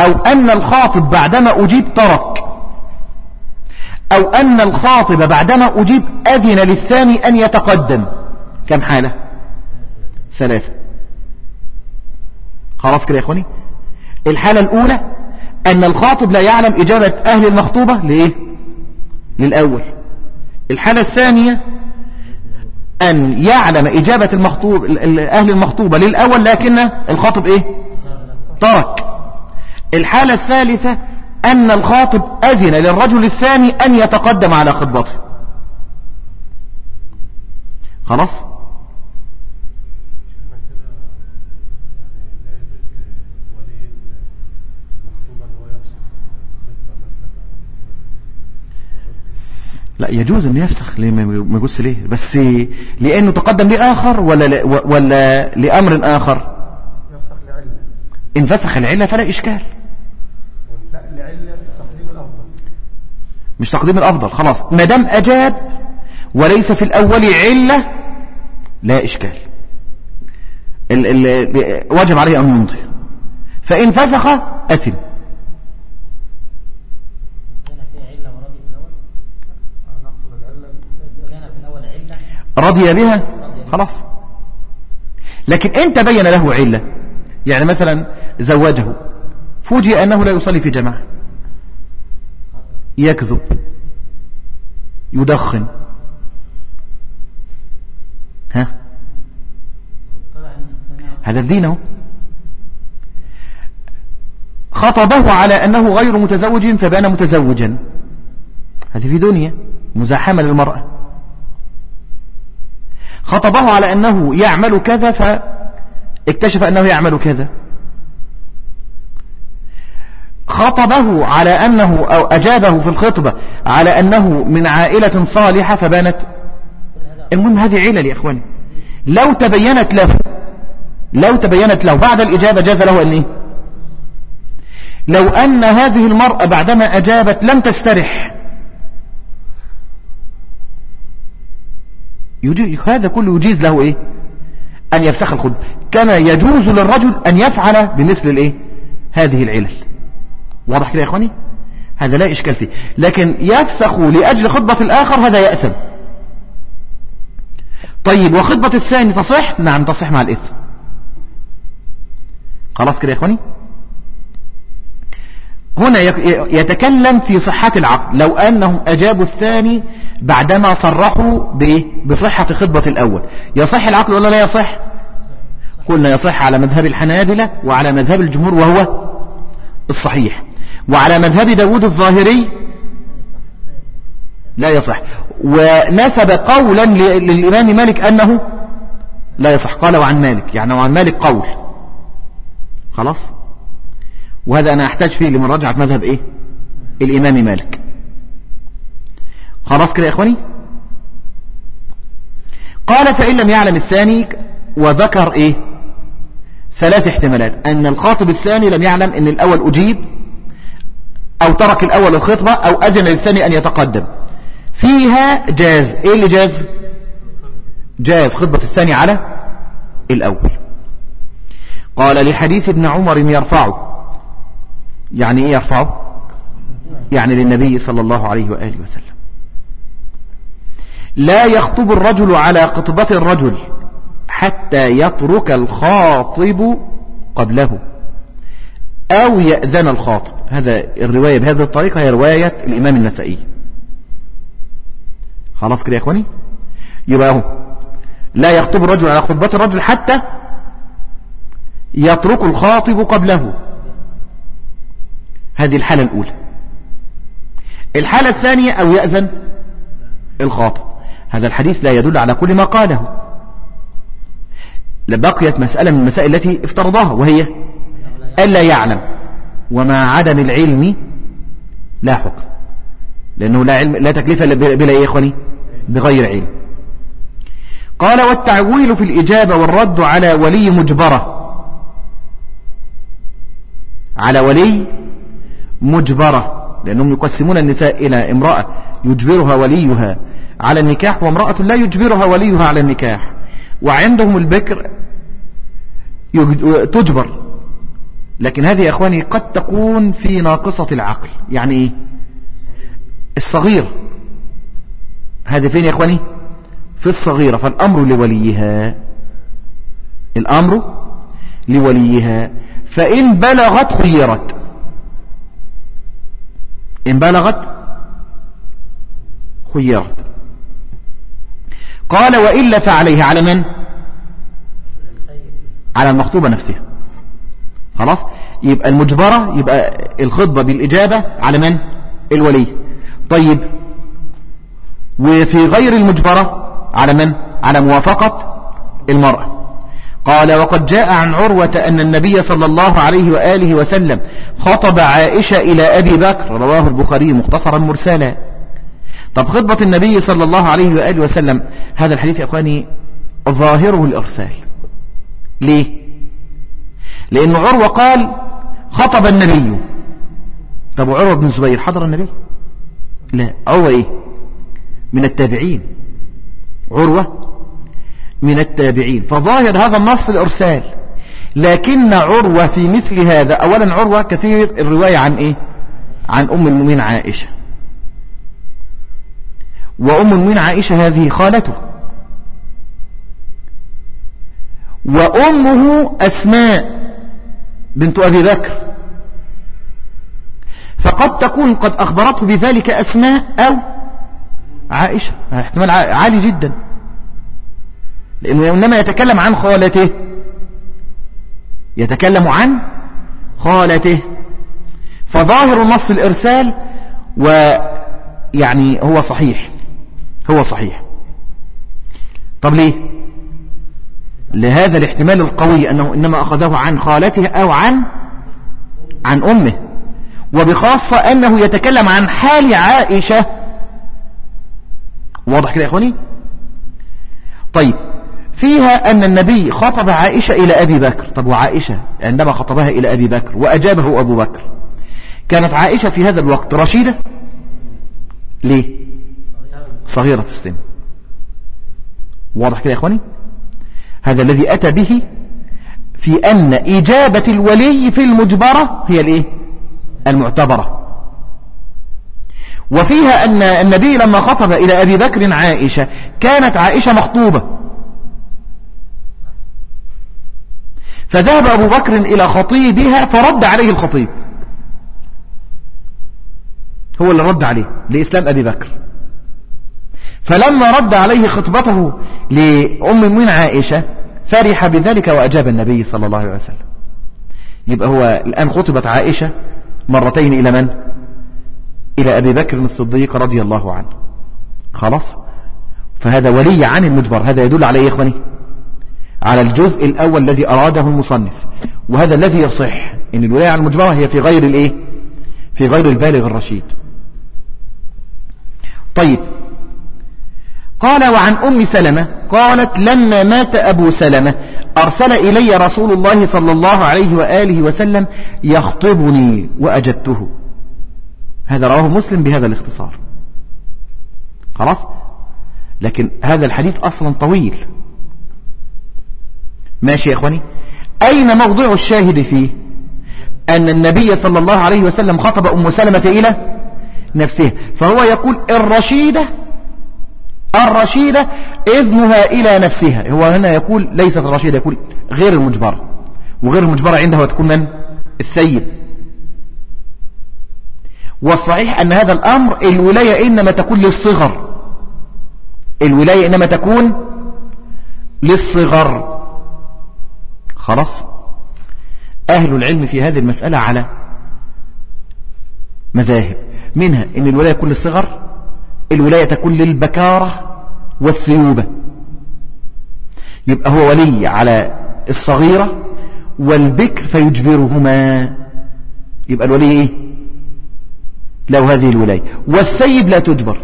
أو أن الخاطب بعدما أجيب ترك. أو أن الخاطب بعدما أجيب أذن للثاني أن يتقدم. كم حالة؟ ثلاثة. خلاص كده يا إخواني؟ الحالة الأولى أن الخاطب لا يعلم إجابة أهل المخطوبة لإيه؟ للأول. الحالة الثانية أن يعلم إجابة المخطوب أهل المخطوبة للأول لكن الخاطب إيه؟ ترك. الحالة الثالثة أن الخاطب أذن للرجل الثاني أن يتقدم على خطبته. خلاص؟ لا يجوز إنه يفسخ. ليه ما يجوز ليه؟ بس لأنه تقدم لآخر ولا ولا لأمر آخر؟ يفسخ لعلة. إن فسخ العلة فلا الأفضل. مش تقديم الأفضل خلاص. ما دام أجاب وليس في الأول علة لا إشكال. ال ال واجب عليه أن يمضي. فإن فسخ أثم. رضي بها؟ خلاص. لكن إن تبين له علة يعني مثلا زوجه فوجئ أنه لا يصلي في جماعة. يكذب. يدخن. ها؟ هذا دينه خطبه على أنه غير متزوج فبان متزوجا. هذه في دنيا مزاحمة للمرأة. خطبه على أنه يعمل كذا فاكتشف أنه يعمل كذا. خطبه على أنه أو أجابه في الخطبة على أنه من عائلة صالحة فبانت. المهم هذه علل يا إخواني. لو تبينت له لو تبينت له بعد الإجابة جاز له أن إيه؟ لو أن هذه المرأة بعدما أجابت لم تسترح. هذا كله يجيز له إيه؟ أن يفسخ الخطبة كما يجوز للرجل أن يفعل بمثل الإيه؟ هذه العلل. واضح كده يا إخواني؟ هذا لا إشكال فيه. لكن يفسخ لأجل خطبة الآخر هذا يأثم. طيب وخطبة الثاني تصح؟ نعم تصح مع الإثم. خلاص كده يا إخواني؟ هنا يتكلم في صحة العقد لو أنهم أجابوا الثاني بعدما صرحوا بصحة خطبة الأول. يصح العقد ولا لا يصح؟ قلنا يصح على مذهب الحنابلة وعلى مذهب الجمهور وهو الصحيح. وعلى مذهب داود الظاهري لا يصح. ونسب قولا للإمام مالك أنه لا يصح. قال وعن مالك يعني وعن مالك قول. خلاص؟ وهذا أنا أحتاج فيه لمراجعة مذهب إيه؟ الإمام مالك. خلاص كده يا إخواني؟ قال فإن لم يعلم الثاني وذكر إيه؟ ثلاث احتمالات. أن الخاطب الثاني لم يعلم أن الأول أجيب أو ترك الأول الخطبة أو أذن للثاني أن يتقدم. فيها جاز. إيه اللي جاز؟ جاز خطبة الثاني على الأول. قال لحديث ابن عمر يرفعه. يعني إيه يرفعه يعني للنبي صلى الله عليه وآله وسلم. لا يخطب الرجل على خطبة الرجل حتى يترك الخاطب قبله أو يأذن الخاطب. هذا الرواية بهذه الطريقة هي رواية الإمام النسائي. خلاص كده يا أخواني؟ يبقى أهو. لا يخطب الرجل على خطبة الرجل حتى يترك الخاطب قبله. هذه الحالة الأولى. الحالة الثانية أو يأذن الخاطب هذا الحديث لا يدل على كل ما قاله. لبقيت مسألة من المسائل التي افترضاها وهي ألا يعلم ومع عدم العلم لا حكم. لأنه لا, علم لا تكليف بلا إيه إخواني؟ بغير علم. قال والتعويل في الإجابة والرد على ولي مجبرة. على ولي مجبرة لأنهم يقسمون النساء إلى امرأة يجبرها وليها على النكاح وامرأة لا يجبرها وليها على النكاح. وعندهم البكر تجبر. لكن هذه يا أخواني قد تكون في ناقصة العقل. يعني إيه؟ الصغير. هذه فين يا أخواني؟ في الصغيرة. فالأمر لوليها. الأمر لوليها. فإن بلغت خيرت. إن بلغت خيرت. قال وإلا فعليها على من؟ على المخطوبة نفسها. خلاص؟ يبقى المجبرة يبقى الخطبة بالإجابة على من؟ الولي. طيب وفي غير المجبرة على من؟ على موافقة المرأة. قال وقد جاء عن عروة أن النبي صلى الله عليه وآله وسلم خطب عائشة إلى أبي بكر رواه البخاري مختصرا مرسلا. طب خطبة النبي صلى الله عليه وآله وسلم هذا الحديث يا أخواني ظاهره الإرسال. ليه؟ لأن عروة قال خطب النبي. طب عروة بن زبير حضر النبي؟ لا. عروة إيه؟ من التابعين. عروة من التابعين. فظاهر هذا النص الإرسال. لكن عروة في مثل هذا أولا عروة كثير الرواية عن إيه؟ عن أم المؤمنين عائشة. وأم المؤمنين عائشة هذه خالته. وأمه أسماء بنت أبي بكر. فقد تكون قد أخبرته بذلك أسماء أو عائشة. احتمال عالي جدا. لأنه إنما يتكلم عن خالته. يتكلم عن خالته. فظاهر نص الإرسال ويعني هو صحيح. هو صحيح. طب ليه؟ لهذا الاحتمال القوي أنه إنما أخذه عن خالته أو عن عن أمه. وبخاصة أنه يتكلم عن حال عائشة. واضح كده يا إخواني؟ طيب فيها أن النبي خطب عائشة إلى أبي بكر. طب وعائشة؟ عندما خطبها إلى أبي بكر وأجابه أبو بكر. كانت عائشة في هذا الوقت رشيدة؟ ليه؟ صغيرة السن. واضح كده يا إخواني؟ هذا الذي أتى به في أن إجابة الولي في المجبرة هي الإيه؟ المعتبرة. وفيها أن النبي لما خطب إلى أبي بكر عائشة كانت عائشة مخطوبة. فذهب أبو بكر إلى خطيبها فرد عليه الخطيب. هو اللي رد عليه لإسلام أبي بكر. فلما رد عليه خطبته لأم من عائشة فرح بذلك وأجاب النبي صلى الله عليه وسلم. يبقى هو الآن خطبت عائشة مرتين إلى من؟ إلى أبي بكر الصديق رضي الله عنه. خلاص؟ فهذا ولي عن المجبر. هذا يدل على إيه إخواني؟ على الجزء الأول الذي أراده المصنف. وهذا الذي يصح إن الولاية عن المجبرة هي في غير الإيه؟ في غير البالغ الرشيد. طيب. قال وعن أم سلمة قالت لما مات أبو سلمة أرسل إلي رسول الله صلى الله عليه وآله وسلم يخطبني وأجبته هذا رواه مسلم بهذا الاختصار. خلاص؟ لكن هذا الحديث أصلا طويل. ماشي يا إخواني؟ أين موضوع الشاهد فيه؟ أن النبي صلى الله عليه وسلم خطب أم سلمة إلى نفسها فهو يقول الرشيدة الرشيدة إذنها إلى نفسها. هو هنا يقول ليست الرشيدة يقول غير المجبرة وغير المجبرة عنده تكون من؟ الثيب والصحيح أن هذا الأمر الولاية إنما تكون للصغر. الولاية إنما تكون للصغر. خلاص. أهل العلم في هذه المسألة على مذاهب. منها إن الولاية تكون للصغر الولاية تكون للبكارة والثيوبة. يبقى هو ولي على الصغيرة والبكر فيجبرهما. يبقى الولي إيه؟ له هذه الولاية. والثيب لا تجبر.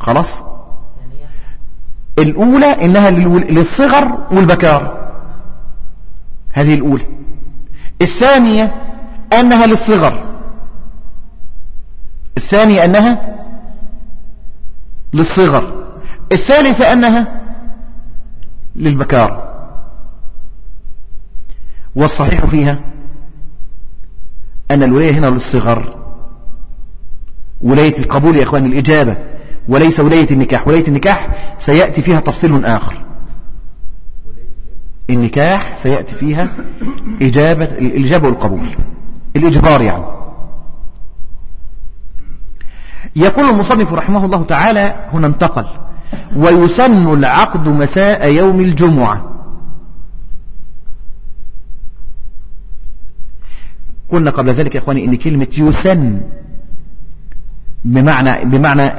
خلاص؟ الأولى إنها للصغر والبكار. هذه الأولى. الثانية أنها للصغر. الثانية أنها للصغر. الثالثة أنها للبكار. والصحيح فيها أن الولاية هنا للصغر. ولاية القبول يا إخوان الإجابة. وليس ولاية النكاح. ولاية النكاح سيأتي فيها تفصيل آخر. النكاح سيأتي فيها إجابة الإجابة والقبول. الإجبار يعني. يقول المصنف رحمه الله تعالى هنا انتقل. ويسن العقد مساء يوم الجمعة. قلنا قبل ذلك يا إخواني إن كلمة يسن بمعنى, بمعنى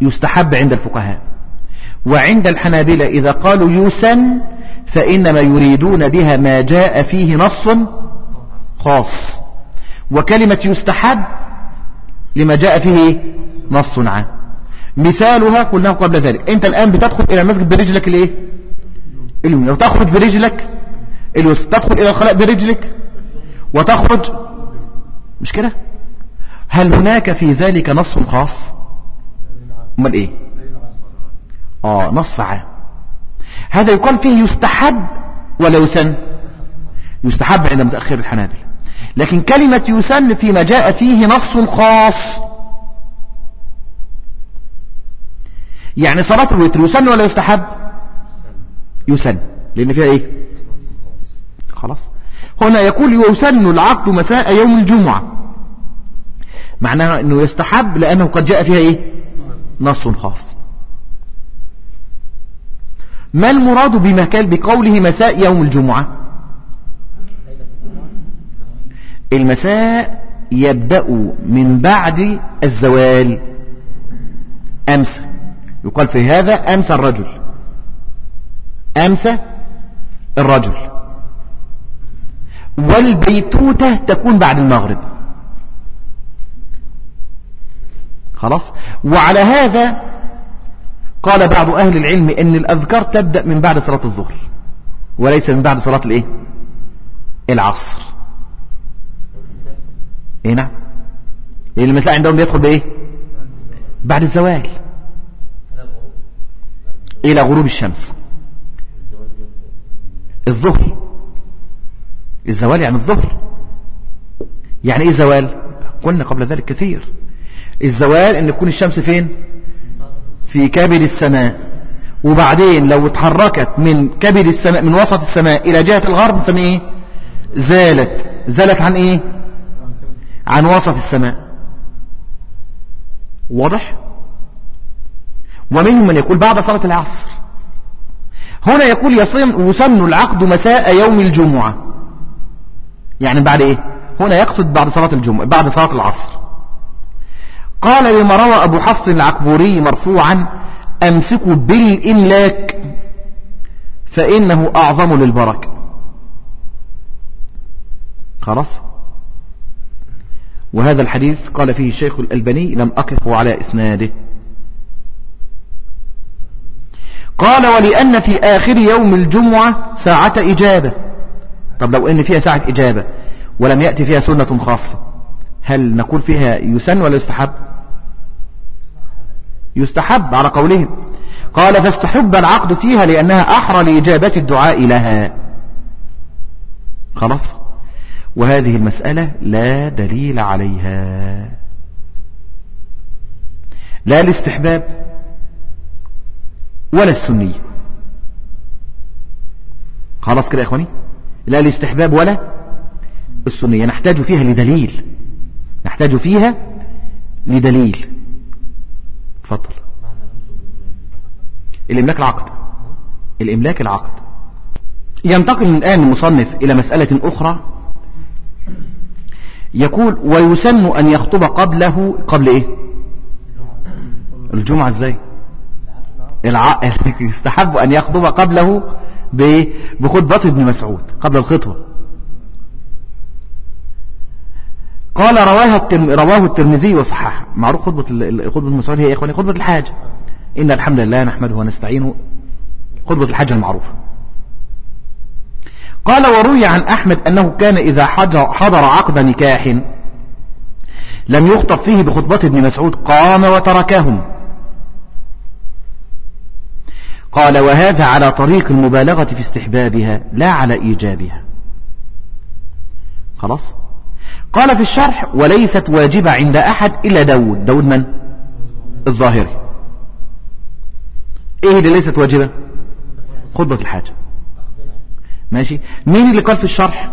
يستحب عند الفقهاء. وعند الحنابلة إذا قالوا يسن فإنما يريدون بها ما جاء فيه نص خاص. وكلمة يستحب لما جاء فيه نص عام. مثالها قلناه قبل ذلك. أنت الآن بتدخل إلى المسجد برجلك الايه اليمين. وتخرج برجلك اليسرى. تدخل إلى الخلاء برجلك وتخرج. مش كده؟ هل هناك في ذلك نص خاص؟ أمال إيه؟ آه نص عام هذا يقال فيه يستحب ولا يسن؟ يستحب عند متأخر الحنابل لكن كلمة يسن فيما جاء فيه نص خاص. يعني صلاة الوتر يسن ولا يستحب؟ يسن. لأن فيها إيه؟ خلاص. هنا يقول يسن العقد مساء يوم الجمعة. معناها أنه يستحب لأنه قد جاء فيها إيه؟ نص خاص. ما المراد بمكان بقوله مساء يوم الجمعة؟ المساء يبدأ من بعد الزوال أمس يقال في هذا أمس الرجل. أمسى الرجل. والبيتوتة تكون بعد المغرب. خلاص؟ وعلى هذا قال بعض أهل العلم أن الأذكار تبدأ من بعد صلاة الظهر وليس من بعد صلاة الإيه؟ العصر. إيه نعم. لأن المساء عندهم بيدخل بإيه؟ بعد الزوال. إلى غروب الشمس. الظهر. الزوال يعني الظهر. يعني إيه زوال؟ قلنا قبل ذلك كثير. الزوال إن تكون الشمس فين؟ في كبد السماء. وبعدين لو اتحركت من كبد السماء من وسط السماء إلى جهة الغرب نسميه إيه؟ زالت. زالت عن إيه؟ عن وسط السماء. واضح؟ ومنهم من يقول بعد صلاة العصر. هنا يقول يسن العقد مساء يوم الجمعة. يعني بعد إيه؟ هنا يقصد بعد صلاة الجمعة بعد صلاة العصر. قال لما روى أبو حفص العكبوري مرفوعا أمسكوا بالإملاك فإنه أعظم للبركة. خلاص؟ وهذا الحديث قال فيه الشيخ الألباني لم أقف على إسناده. قال ولأن في آخر يوم الجمعة ساعة إجابة. طب لو إن فيها ساعة إجابة ولم يأتي فيها سنة خاصة هل نقول فيها يسن ولا يستحب؟ يستحب على قولهم. قال فاستحب العقد فيها لأنها أحرى لإجابة الدعاء لها. خلاص. وهذه المسألة لا دليل عليها. لا الاستحباب ولا السنية خلاص كده يا إخواني؟ لا الاستحباب ولا السنية نحتاج فيها لدليل. نحتاج فيها لدليل. تفضل الإملاك العقد. الإملاك العقد. ينتقل الآن المصنف إلى مسألة أخرى. يقول ويسن أن يخطب قبله قبل إيه؟ الجمعة إزاي؟ الع... يستحب أن يخطب قبله بخطبة ابن مسعود قبل الخطبة. قال رواه. رواه الترمذي وصححه. معروف خطبة. خطبة ابن مسعود هي يا إخواني؟ خطبة الحاجة إن الحمد لله نحمده ونستعينه. خطبة الحاجة المعروفة قال وروي عن أحمد أنه كان إذا حضر عقد نكاح لم يخطب فيه بخطبة ابن مسعود قام وتركهم. قال وهذا على طريق المبالغة في استحبابها لا على إيجابها. خلاص؟ قال في الشرح وليست واجبة عند أحد إلا داود. داود من؟ الظاهري. إيه اللي ليست واجبة؟ خطبة الحاجة. ماشي. مين اللي قال في الشرح؟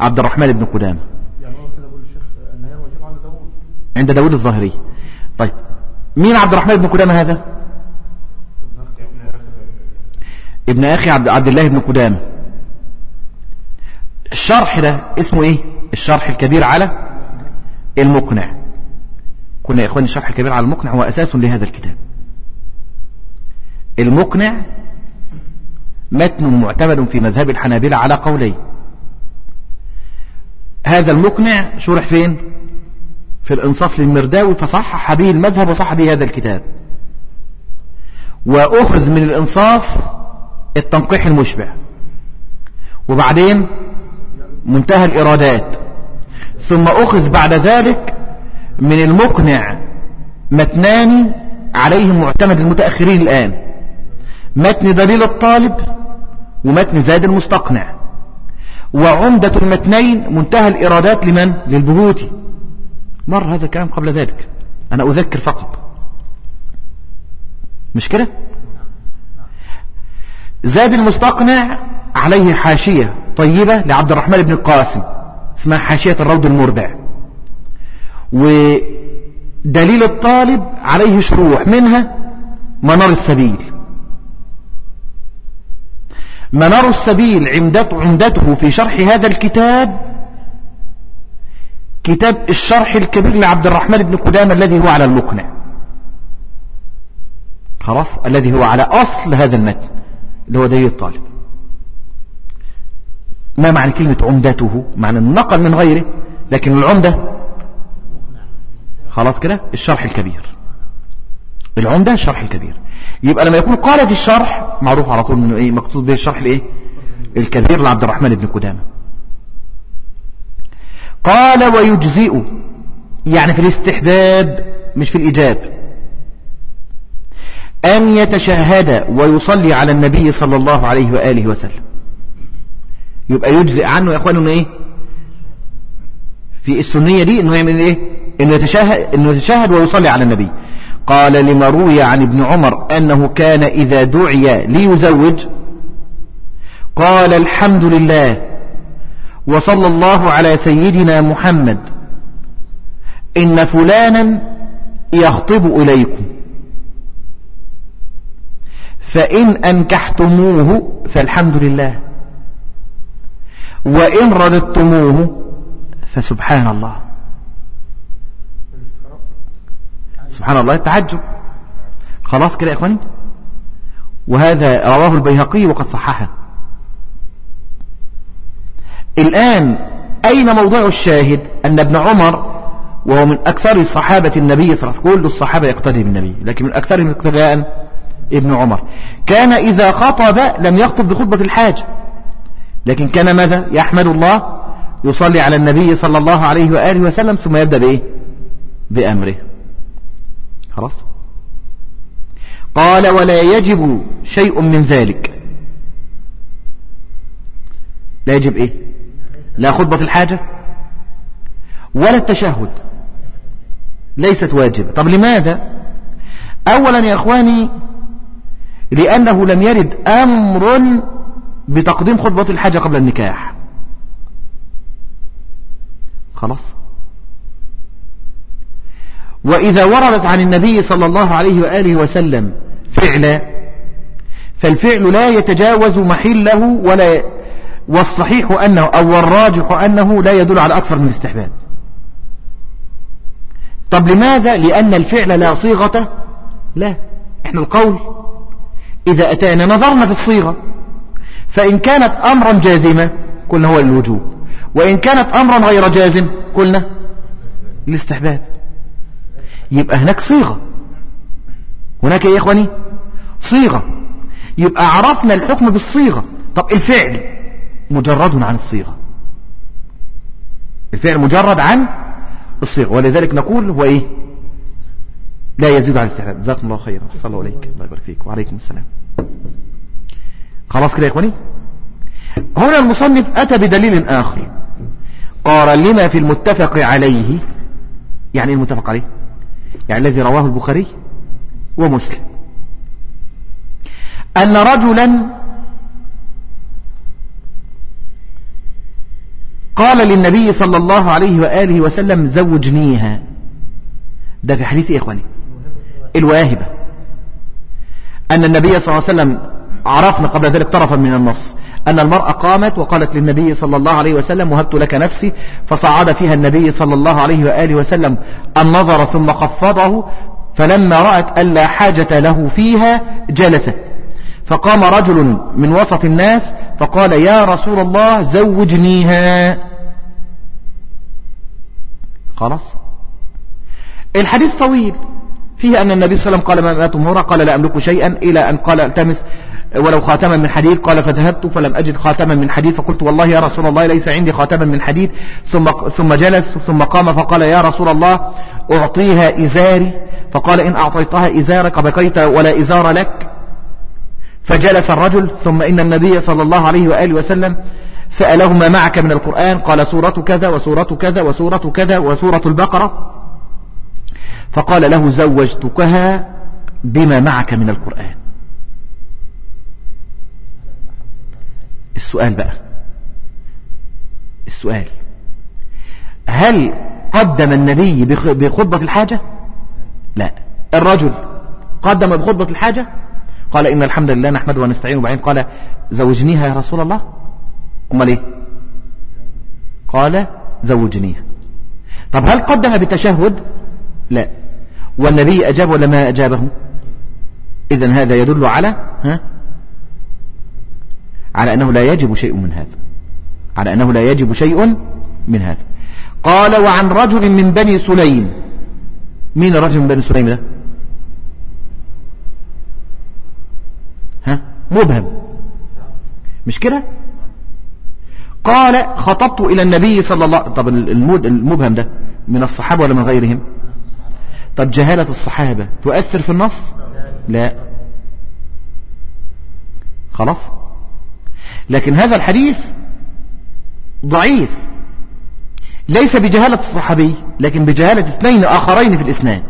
عبد الرحمن بن قدامة. عند داود الظاهري. طيب. مين عبد الرحمن بن قدامة هذا؟ ابن أخي عبد الله بن قدامة. الشرح ده اسمه إيه؟ الشرح الكبير على المقنع. كنا يا إخواني الشرح الكبير على المقنع هو أساس لهذا الكتاب. المقنع متن معتمد في مذهب الحنابلة على قولين. هذا المقنع شرح فين؟ في الإنصاف للمرداوي فصحح به المذهب وصح به هذا الكتاب. وأخذ من الإنصاف التنقيح المشبع. وبعدين منتهى الإرادات. ثم أخذ بعد ذلك من المقنع متنان عليهم معتمد المتأخرين الآن. متن دليل الطالب ومتن زاد المستقنع. وعمدة المتنين منتهى الإرادات لمن؟ للبهوتي مر هذا الكلام قبل ذلك. أنا أذكر فقط. مش كده؟ زاد المستقنع عليه حاشية. طيبة لعبد الرحمن بن القاسم اسمها حاشية الروض المربع ودليل الطالب عليه شروح منها منار السبيل. منار السبيل عمدته في شرح هذا الكتاب كتاب الشرح الكبير لعبد الرحمن بن قدامة الذي هو على المقنع. خلاص؟ الذي هو على أصل هذا المتن اللي هو دليل الطالب. ما معنى كلمة عمدته؟ معنى النقل من غيره لكن العمدة خلاص كده الشرح الكبير. العمدة الشرح الكبير. يبقى لما يكون قال في الشرح معروف على طول من إيه مقصود به الشرح الإيه؟ الكبير لعبد الرحمن بن قدامة. قال ويجزئ يعني في الاستحباب مش في الإجاب أن يتشهد ويصلي على النبي صلى الله عليه وآله وسلم. يبقى يجزئ عنه يا أخوان إنه إيه؟ في السنية دي إنه يعمل إيه؟ إنه يتشهد, إنه يتشهد ويصلي على النبي. قال لما روي عن ابن عمر أنه كان إذا دعي ليزوج قال الحمد لله وصلى الله على سيدنا محمد. إن فلانا يخطب إليكم. فإن أنكحتموه فالحمد لله. وإن رددتموه فسبحان الله. سبحان الله التعجب. خلاص كده يا إخواني؟ وهذا رواه البيهقي وقد صححه. الآن أين موضوع الشاهد؟ أن ابن عمر وهو من أكثر صحابة النبي صلى الله عليه وسلم كل الصحابة يقتدي بالنبي لكن من أكثرهم اقتداء ابن عمر. كان إذا خطب لم يخطب بخطبة الحاجة لكن كان ماذا؟ يحمد الله يصلي على النبي صلى الله عليه وآله وسلم ثم يبدأ بإيه؟ بأمره. خلاص؟ قال ولا يجب شيء من ذلك. لا يجب إيه؟ لا خطبة الحاجة ولا التشهد. ليست واجبة. طب لماذا؟ أولا يا أخواني لأنه لم يرد أمر بتقديم خطبة الحاجة قبل النكاح. خلاص. وإذا وردت عن النبي صلى الله عليه وآله وسلم فعلا فالفعل لا يتجاوز محله ولا والصحيح أنه أو الراجح أنه لا يدل على أكثر من الاستحباب. طب لماذا؟ لأن الفعل لا صيغة لا إحنا القول إذا أتانا نظرنا في الصيغة. فإن كانت أمرا جازمة قلنا هو الوجوب. وإن كانت أمرا غير جازم قلنا الاستحباب. يبقى هناك صيغة. هناك يا إخواني؟ صيغة. يبقى عرفنا الحكم بالصيغة. طب الفعل مجرد عن الصيغة. الفعل مجرد عن الصيغة. ولذلك نقول هو إيه؟ لا يزيد عن الاستحباب. جزاكم الله خيرا. أحسن الله عليك. الله يبارك فيك. وعليكم السلام. خلاص كده يا إخواني؟ هنا المصنف أتى بدليل آخر. قال لما في المتفق عليه يعني المتفق عليه؟ يعني الذي رواه البخاري ومسلم. أن رجلا قال للنبي صلى الله عليه وآله وسلم زوجنيها. ده في حديث إيه إخواني؟ الواهبة. أن النبي صلى الله عليه وسلم عرفنا قبل ذلك طرفا من النص أن المرأة قامت وقالت للنبي صلى الله عليه وسلم وهبت لك نفسي فصعد فيها النبي صلى الله عليه وآله وسلم النظر ثم خفضه فلما رأت ألا حاجة له فيها جلست. فقام رجل من وسط الناس فقال يا رسول الله زوجنيها. خلاص. الحديث طويل. فيه أن النبي صلى الله عليه وسلم قال ما أتمهر قال لا أملك شيئا إلى أن قال ألتمس. ولو خاتما من حديد قال فذهبت فلم أجد خاتما من حديد فقلت والله يا رسول الله ليس عندي خاتما من حديد. ثم ثم جلس ثم قام فقال يا رسول الله أعطيها إزاري. فقال إن أعطيتها إزارك بقيت ولا إزار لك. فجلس الرجل ثم إن النبي صلى الله عليه وآله وسلم سأله ما معك من القرآن قال سورة كذا وسورة كذا وسورة كذا وسورة البقرة. فقال له زوجتكها بما معك من القرآن. السؤال بقى. السؤال. هل قدم النبي بخطبة الحاجة؟ لا. الرجل قدم بخطبة الحاجة؟ قال إن الحمد لله نحمده ونستعينه وبعدين قال زوجنيها يا رسول الله؟ أمال إيه؟ قال زوجنيها. طب هل قدم بالتشهد لا. والنبي أجاب ولا ما أجابه؟ إذا هذا يدل على ها؟ على أنه لا يجب شيء من هذا. على أنه لا يجب شيء من هذا. قال وعن رجل من بني سليم. مين الرجل من بني سليم ده؟ ها؟ مبهم. مش كده؟ قال خطبت إلى النبي صلى الله طب المبهم ده من الصحابة ولا من غيرهم؟ طب جهالة الصحابة تؤثر في النص؟ لا. خلاص؟ لكن هذا الحديث ضعيف. ليس بجهالة الصحابي لكن بجهالة اثنين آخرين في الإسناد.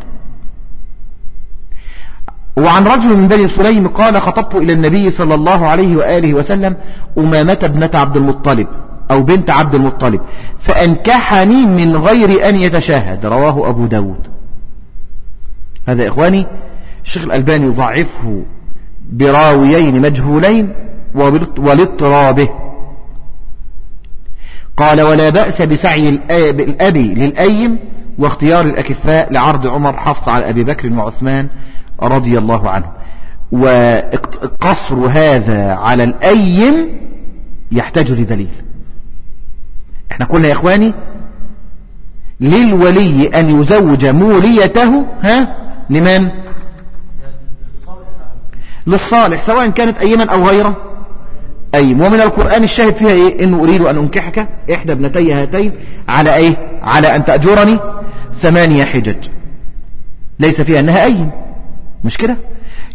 وعن رجل من بني سليم قال خطبت إلى النبي صلى الله عليه وآله وسلم أمامة ابنة عبد المطلب أو بنت عبد المطلب فأنكحني من غير أن يتشاهد. رواه أبو داود. هذا إخواني الشيخ الألباني يضعفه براويين مجهولين ولاضطرابه قال ولا بأس بسعي الأب للأيم واختيار الأكفاء لعرض عمر حفص على أبي بكر وعثمان رضي الله عنه. وقصر هذا على الأيم يحتاج لدليل. إحنا قلنا يا إخواني للولي أن يزوج موليته ها؟ لمن؟ للصالح سواء كانت أيما أو غيره. أيم ومن القرآن الشاهد فيها إيه؟ إنه أريد أن أنكحك إحدى ابنتي هاتين على إيه؟ على أن تأجرني ثمانية حجج. ليس فيها أنها أيم مش كده؟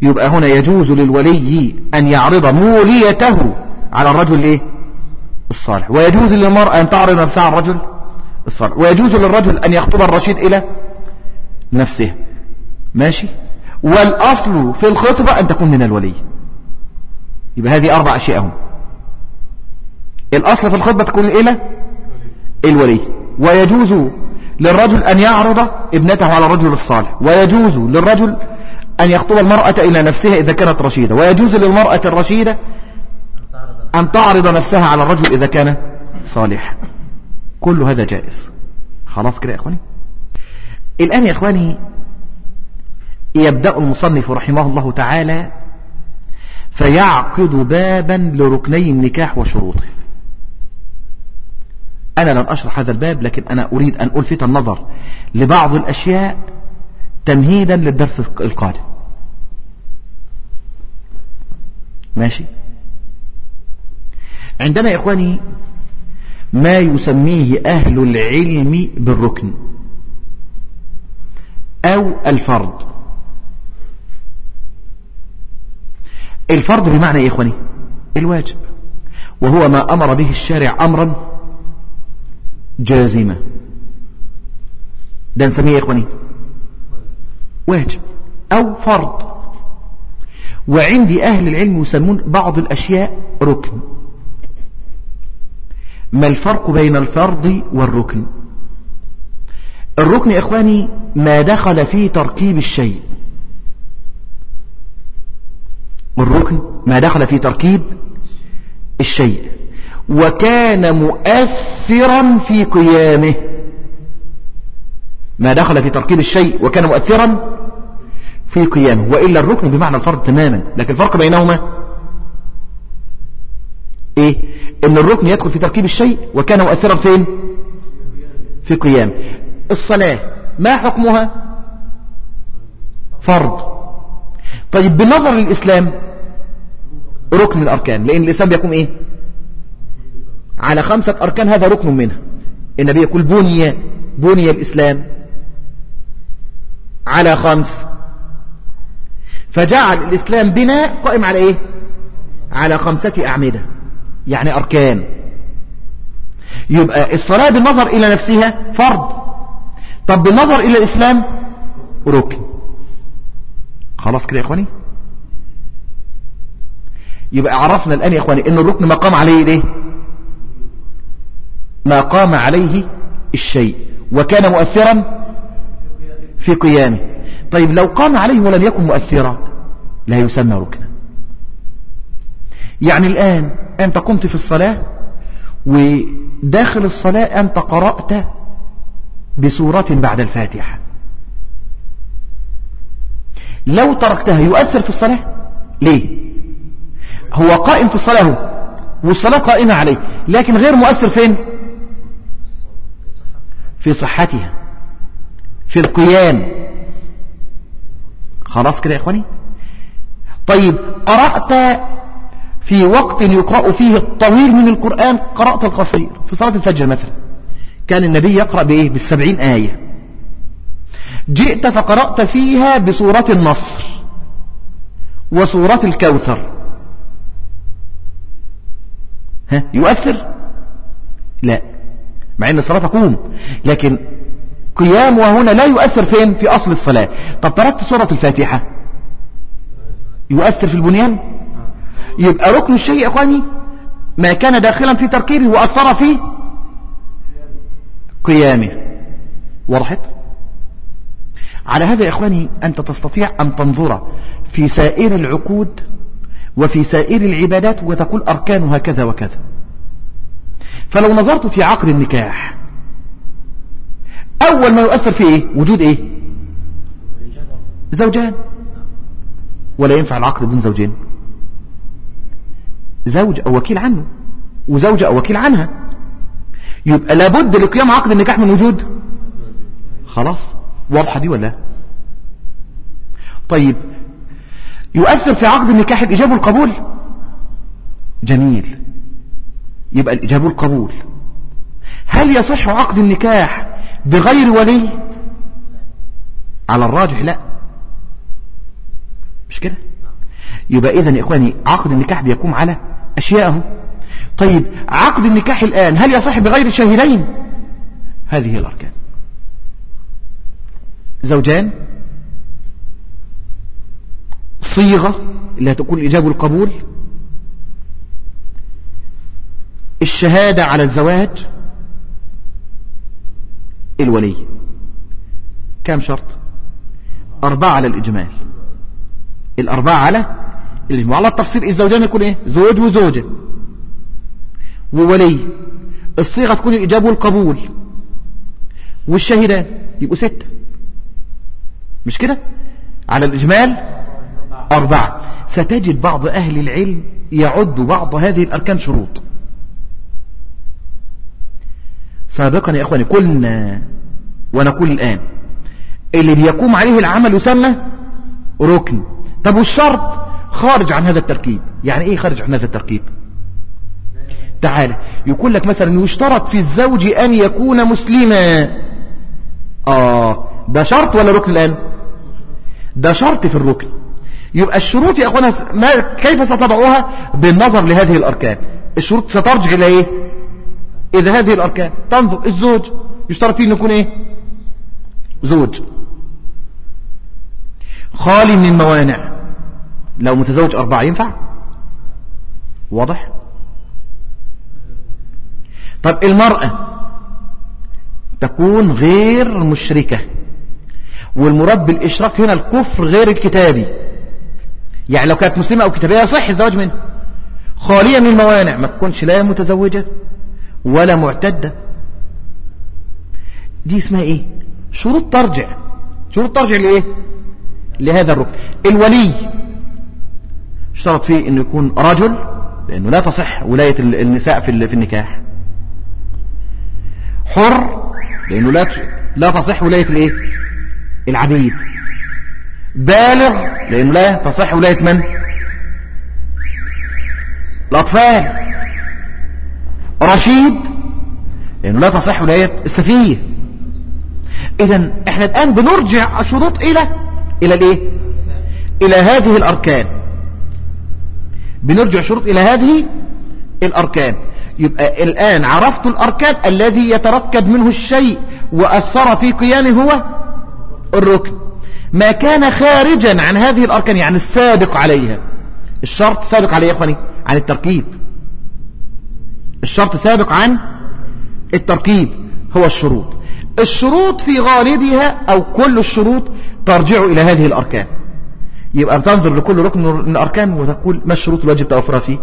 يبقى هنا يجوز للولي أن يعرض موليته على الرجل إيه؟ الصالح. ويجوز للمرأة أن تعرض نفسها على الرجل الصالح. ويجوز للرجل أن يخطب الرشيد إلى نفسه. ماشي؟ والأصل في الخطبة أن تكون من الولي. يبقى هذه أربع أشياء هم. الأصل في الخطبة تكون إلى الولي. ويجوز للرجل أن يعرض ابنته على الرجل الصالح. ويجوز للرجل أن يخطب المرأة إلى نفسها إذا كانت رشيدة. ويجوز للمرأة الرشيدة أن تعرض نفسها على الرجل إذا كان صالح. كل هذا جائز. خلاص كده يا إخواني؟ الآن يا إخواني يبدأ المصنف رحمه الله تعالى فيعقد بابا لركني النكاح وشروطه. أنا لن أشرح هذا الباب لكن أنا أريد أن ألفت النظر لبعض الأشياء تمهيدا للدرس القادم. ماشي؟ عندنا يا إخواني ما يسميه أهل العلم بالركن أو الفرض الفرض بمعنى يا إخواني الواجب وهو ما أمر به الشارع أمرا جازما ده نسميه يا إخواني. واجب أو فرض. وعند أهل العلم يسمون بعض الأشياء ركن. ما الفرق بين الفرض والركن؟ الركن يا إخواني ما دخل في تركيب الشيء. الركن ما دخل في تركيب الشيء. وكان مؤثرا في قيامه. ما دخل في تركيب الشيء وكان مؤثرا في قيامه وإلا الركن بمعنى الفرض تماما لكن الفرق بينهما إيه؟ إن الركن يدخل في تركيب الشيء وكان مؤثرا فين؟ في قيامه. الصلاة ما حكمها؟ فرض. طيب بالنظر للإسلام ركن من الأركان لأن الإسلام بيقوم إيه؟ على خمسة أركان هذا ركن منها. النبي يقول بني بني الإسلام. على خمس. فجعل الإسلام بناء قائم على إيه؟ على خمسة أعمدة. يعني أركان. يبقى الصلاة بالنظر إلى نفسها فرض. طب بالنظر إلى الإسلام ركن. خلاص كده يا إخواني؟ يبقى عرفنا الآن يا إخواني إن الركن ما قام عليه ليه ما قام عليه الشيء وكان مؤثرا في قيامه. طيب لو قام عليه ولم يكن مؤثرا لا يسمى ركنا. يعني الآن أنت قمت في الصلاة وداخل الصلاة أنت قرأت بسورة بعد الفاتحة. لو تركتها يؤثر في الصلاة؟ ليه؟ هو قائم في الصلاة والصلاة قائمة عليه لكن غير مؤثر فين؟ في صحتها في القيام. خلاص كده يا إخواني؟ طيب قرأت في وقت يقرأ فيه الطويل من القرآن قرأت القصير في صلاة الفجر مثلا. كان النبي يقرأ بإيه؟ بالسبعين آية. جئت فقرأت فيها بسورة النصر وسورة الكوثر. ها؟ يؤثر؟ لا. مع إن الصلاة تقوم. لكن قيام وهنا لا يؤثر فين؟ في أصل الصلاة. طب تركت سورة الفاتحة. يؤثر في البنيان؟ يبقى ركن الشيء يا أخواني ما كان داخلا في تركيبه وأثر في قيامه. وضحت على هذا يا إخواني أنت تستطيع أن تنظر في سائر العقود وفي سائر العبادات وتقول أركانها كذا وكذا. فلو نظرت في عقد النكاح أول ما يؤثر فيه إيه؟ وجود إيه؟ زوجان. ولا ينفع العقد بدون زوجين. زوج أو وكيل عنه وزوجة أو وكيل عنها. يبقى لابد لقيام عقد النكاح من وجود. خلاص واضحة دي ولا؟ طيب يؤثر في عقد النكاح الإجابة والقبول؟ جميل. يبقى الإجابة والقبول هل يصح عقد النكاح بغير ولي؟ على الراجح لا. مش كده؟ يبقى إذا يا إخواني عقد النكاح بيقوم على أشياءه. طيب عقد النكاح الآن هل يصح بغير شاهدين هذه الأركان. زوجان. صيغة اللي هتكون الإجابة والقبول الشهادة على الزواج الولي. كم شرط؟ أربعة على الإجمال. الأربعة على الإجمال. على التفصيل الزوجان يكون إيه؟ زوج وزوجة. وولي. الصيغة تكون الإجابة والقبول. والشهدان يبقوا ستة. مش كده؟ على الإجمال أربعة. ستجد بعض أهل العلم يعد بعض هذه الأركان شروط. سابقا يا إخواني قلنا ونقول الآن اللي بيقوم عليه العمل يسمى ركن. طب والشرط؟ خارج عن هذا التركيب. يعني إيه خارج عن هذا التركيب؟ تعالى يقول لك مثلا يشترط في الزوج أن يكون مسلما. آه ده شرط ولا ركن الآن؟ ده شرط في الركن. يبقى الشروط يا أخوانا ما كيف ستضعوها بالنظر لهذه الأركان. الشروط سترجع إلى إيه؟ إذا هذه الأركان تنظر الزوج يشترط فيه أن يكون إيه؟ زوج. خالي من الموانع لو متزوج أربعة ينفع؟ واضح؟ طب المرأة تكون غير مشركة والمراد بالإشراك هنا الكفر غير الكتابي. يعني لو كانت مسلمة أو كتابية يصح الزواج منها خالية من الموانع ما تكونش لا متزوجة. ولا معتدة. دي اسمها إيه؟ شروط ترجع شروط ترجع لإيه؟ لهذا الركن. الولي اشترط فيه إنه يكون رجل لأنه لا تصح ولاية النساء في النكاح. حر لأنه لا لا تصح ولاية الإيه؟ العبيد. بالغ لأنه لا تصح ولاية من؟ الأطفال. رشيد لأنه لا تصح ولاية السفيه اذا إحنا الآن بنرجع الشروط إلى إلى الإيه؟ إلى هذه الأركان. بنرجع شروط إلى هذه الأركان. يبقى الآن عرفت الأركان الذي يتركب منه الشيء وأثر في قيامه هو الركن. ما كان خارجا عن هذه الأركان يعني السابق عليها. الشرط سابق عليه يا إخواني عن التركيب. الشرط سابق عن التركيب هو الشروط. الشروط في غالبها أو كل الشروط ترجع إلى هذه الأركان. يبقى بتنظر لكل ركن من الأركان وتقول ما الشروط الواجب توفرها فيه؟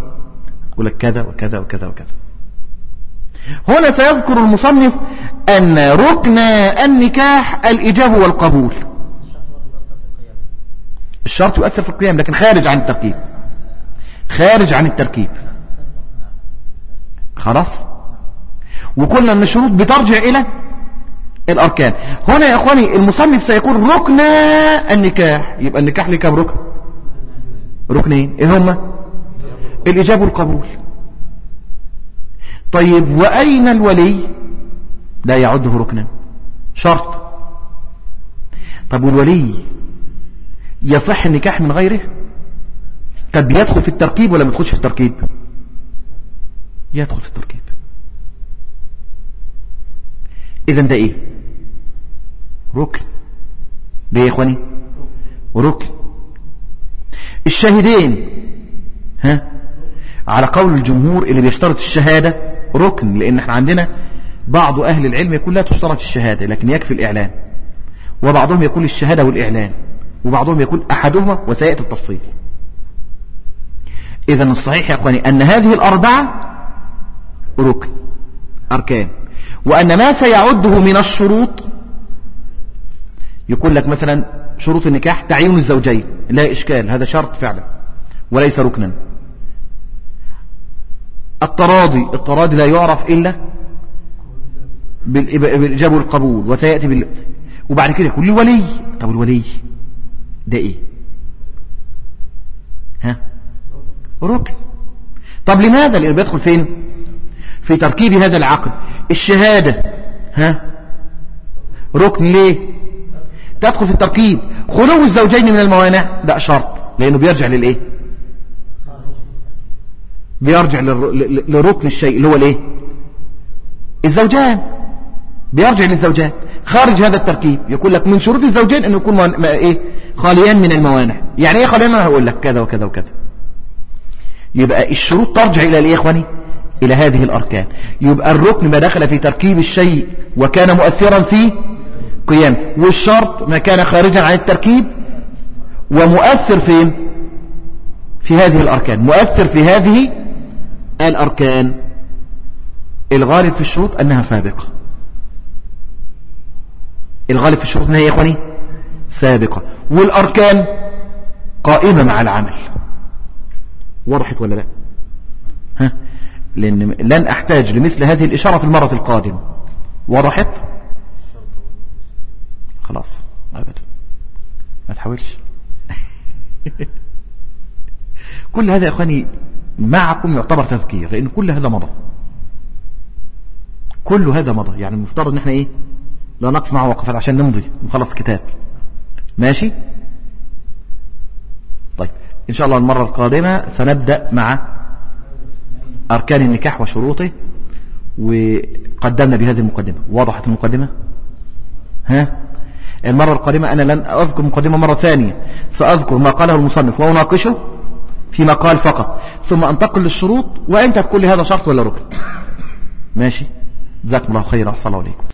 تقول لك كذا وكذا وكذا وكذا. هنا سيذكر المصنف أن ركن النكاح الإجابة والقبول. الشرط يؤثر في القيام لكن خارج عن التركيب. خارج عن التركيب. خلاص؟ وقلنا ان الشروط بترجع إلى الأركان. هنا يا إخواني المصنف سيكون ركن النكاح. يبقى النكاح ليه كام ركن؟ ركنين. إيه هما؟ الإجابة والقبول طيب وأين الولي؟ لا يعده ركنا. شرط. طب والولي يصح النكاح من غيره؟ طب يدخل في التركيب ولا ما يدخلش في التركيب؟ يدخل في التركيب. اذا ده إيه؟ ركن. ليه يا إخواني؟ ركن. الشاهدين. ها؟ على قول الجمهور اللي بيشترط الشهادة ركن لأن إحنا عندنا بعض أهل العلم يقول لا تشترط الشهادة لكن يكفي الإعلان. وبعضهم يقول الشهادة والإعلان. وبعضهم يقول أحدهما وسيأتي التفصيل. اذا الصحيح يا إخواني أن هذه الأربعة ركن أركان. وأن ما سيعده من الشروط يقول لك مثلا شروط النكاح تعيين الزوجين لا إشكال هذا شرط فعلا وليس ركنا. التراضي التراضي لا يعرف إلا بالإجابة والقبول وسيأتي بال... وبعد كده يقول لي ولي طب الولي ده إيه؟ ها؟ ركن. طب لماذا؟ لأنه بيدخل فين؟ في تركيب هذا العقد. الشهادة ها؟ ركن ليه؟ تدخل في التركيب. خلو الزوجين من الموانع. ده شرط. لأنه بيرجع للإيه؟ بيرجع لركن الشيء اللي هو الإيه؟ الزوجان. بيرجع للزوجان. خارج هذا التركيب. يقول لك من شروط الزوجين أنه يكون ما إيه؟ خاليان من الموانع. يعني إيه خاليان؟ أنا هقول لك كذا وكذا وكذا. يبقى الشروط ترجع إلى الإيه إخواني؟ إلى هذه الأركان. يبقى الركن ما دخل في تركيب الشيء وكان مؤثرا فيه قيام. والشرط ما كان خارجا عن التركيب ومؤثر فين في هذه الأركان. مؤثر في هذه الأركان. الغالب في الشروط أنها سابقة. الغالب في الشروط أنها يا إخواني سابقة. والأركان قائمة مع العمل. وضحت ولا لا؟ ها؟ لأن لن أحتاج لمثل هذه الإشارة في المرة القادمة. وضحت؟ خلاص أبدا. ما تحاولش. كل هذا يا أخواني معكم يعتبر تذكير لأن كل هذا مضى. كل هذا مضى. يعني المفترض إن إحنا إيه؟ لا نقف مع وقفات عشان نمضي ونخلص كتاب. ماشي؟ طيب إن شاء الله المرة القادمة سنبدأ مع أركان النكاح وشروطه وقدمنا بهذه المقدمة. وضحت المقدمة؟ ها؟ المرة القادمة أنا لن أذكر مقدمة مرة ثانية سأذكر ما قاله المصنف وأناقشه في مقال فقط. ثم أنتقل للشروط وأنت تقول لي هذا شرط ولا ركن. ماشي؟ جزاكم الله خيرا صلى الله عليكم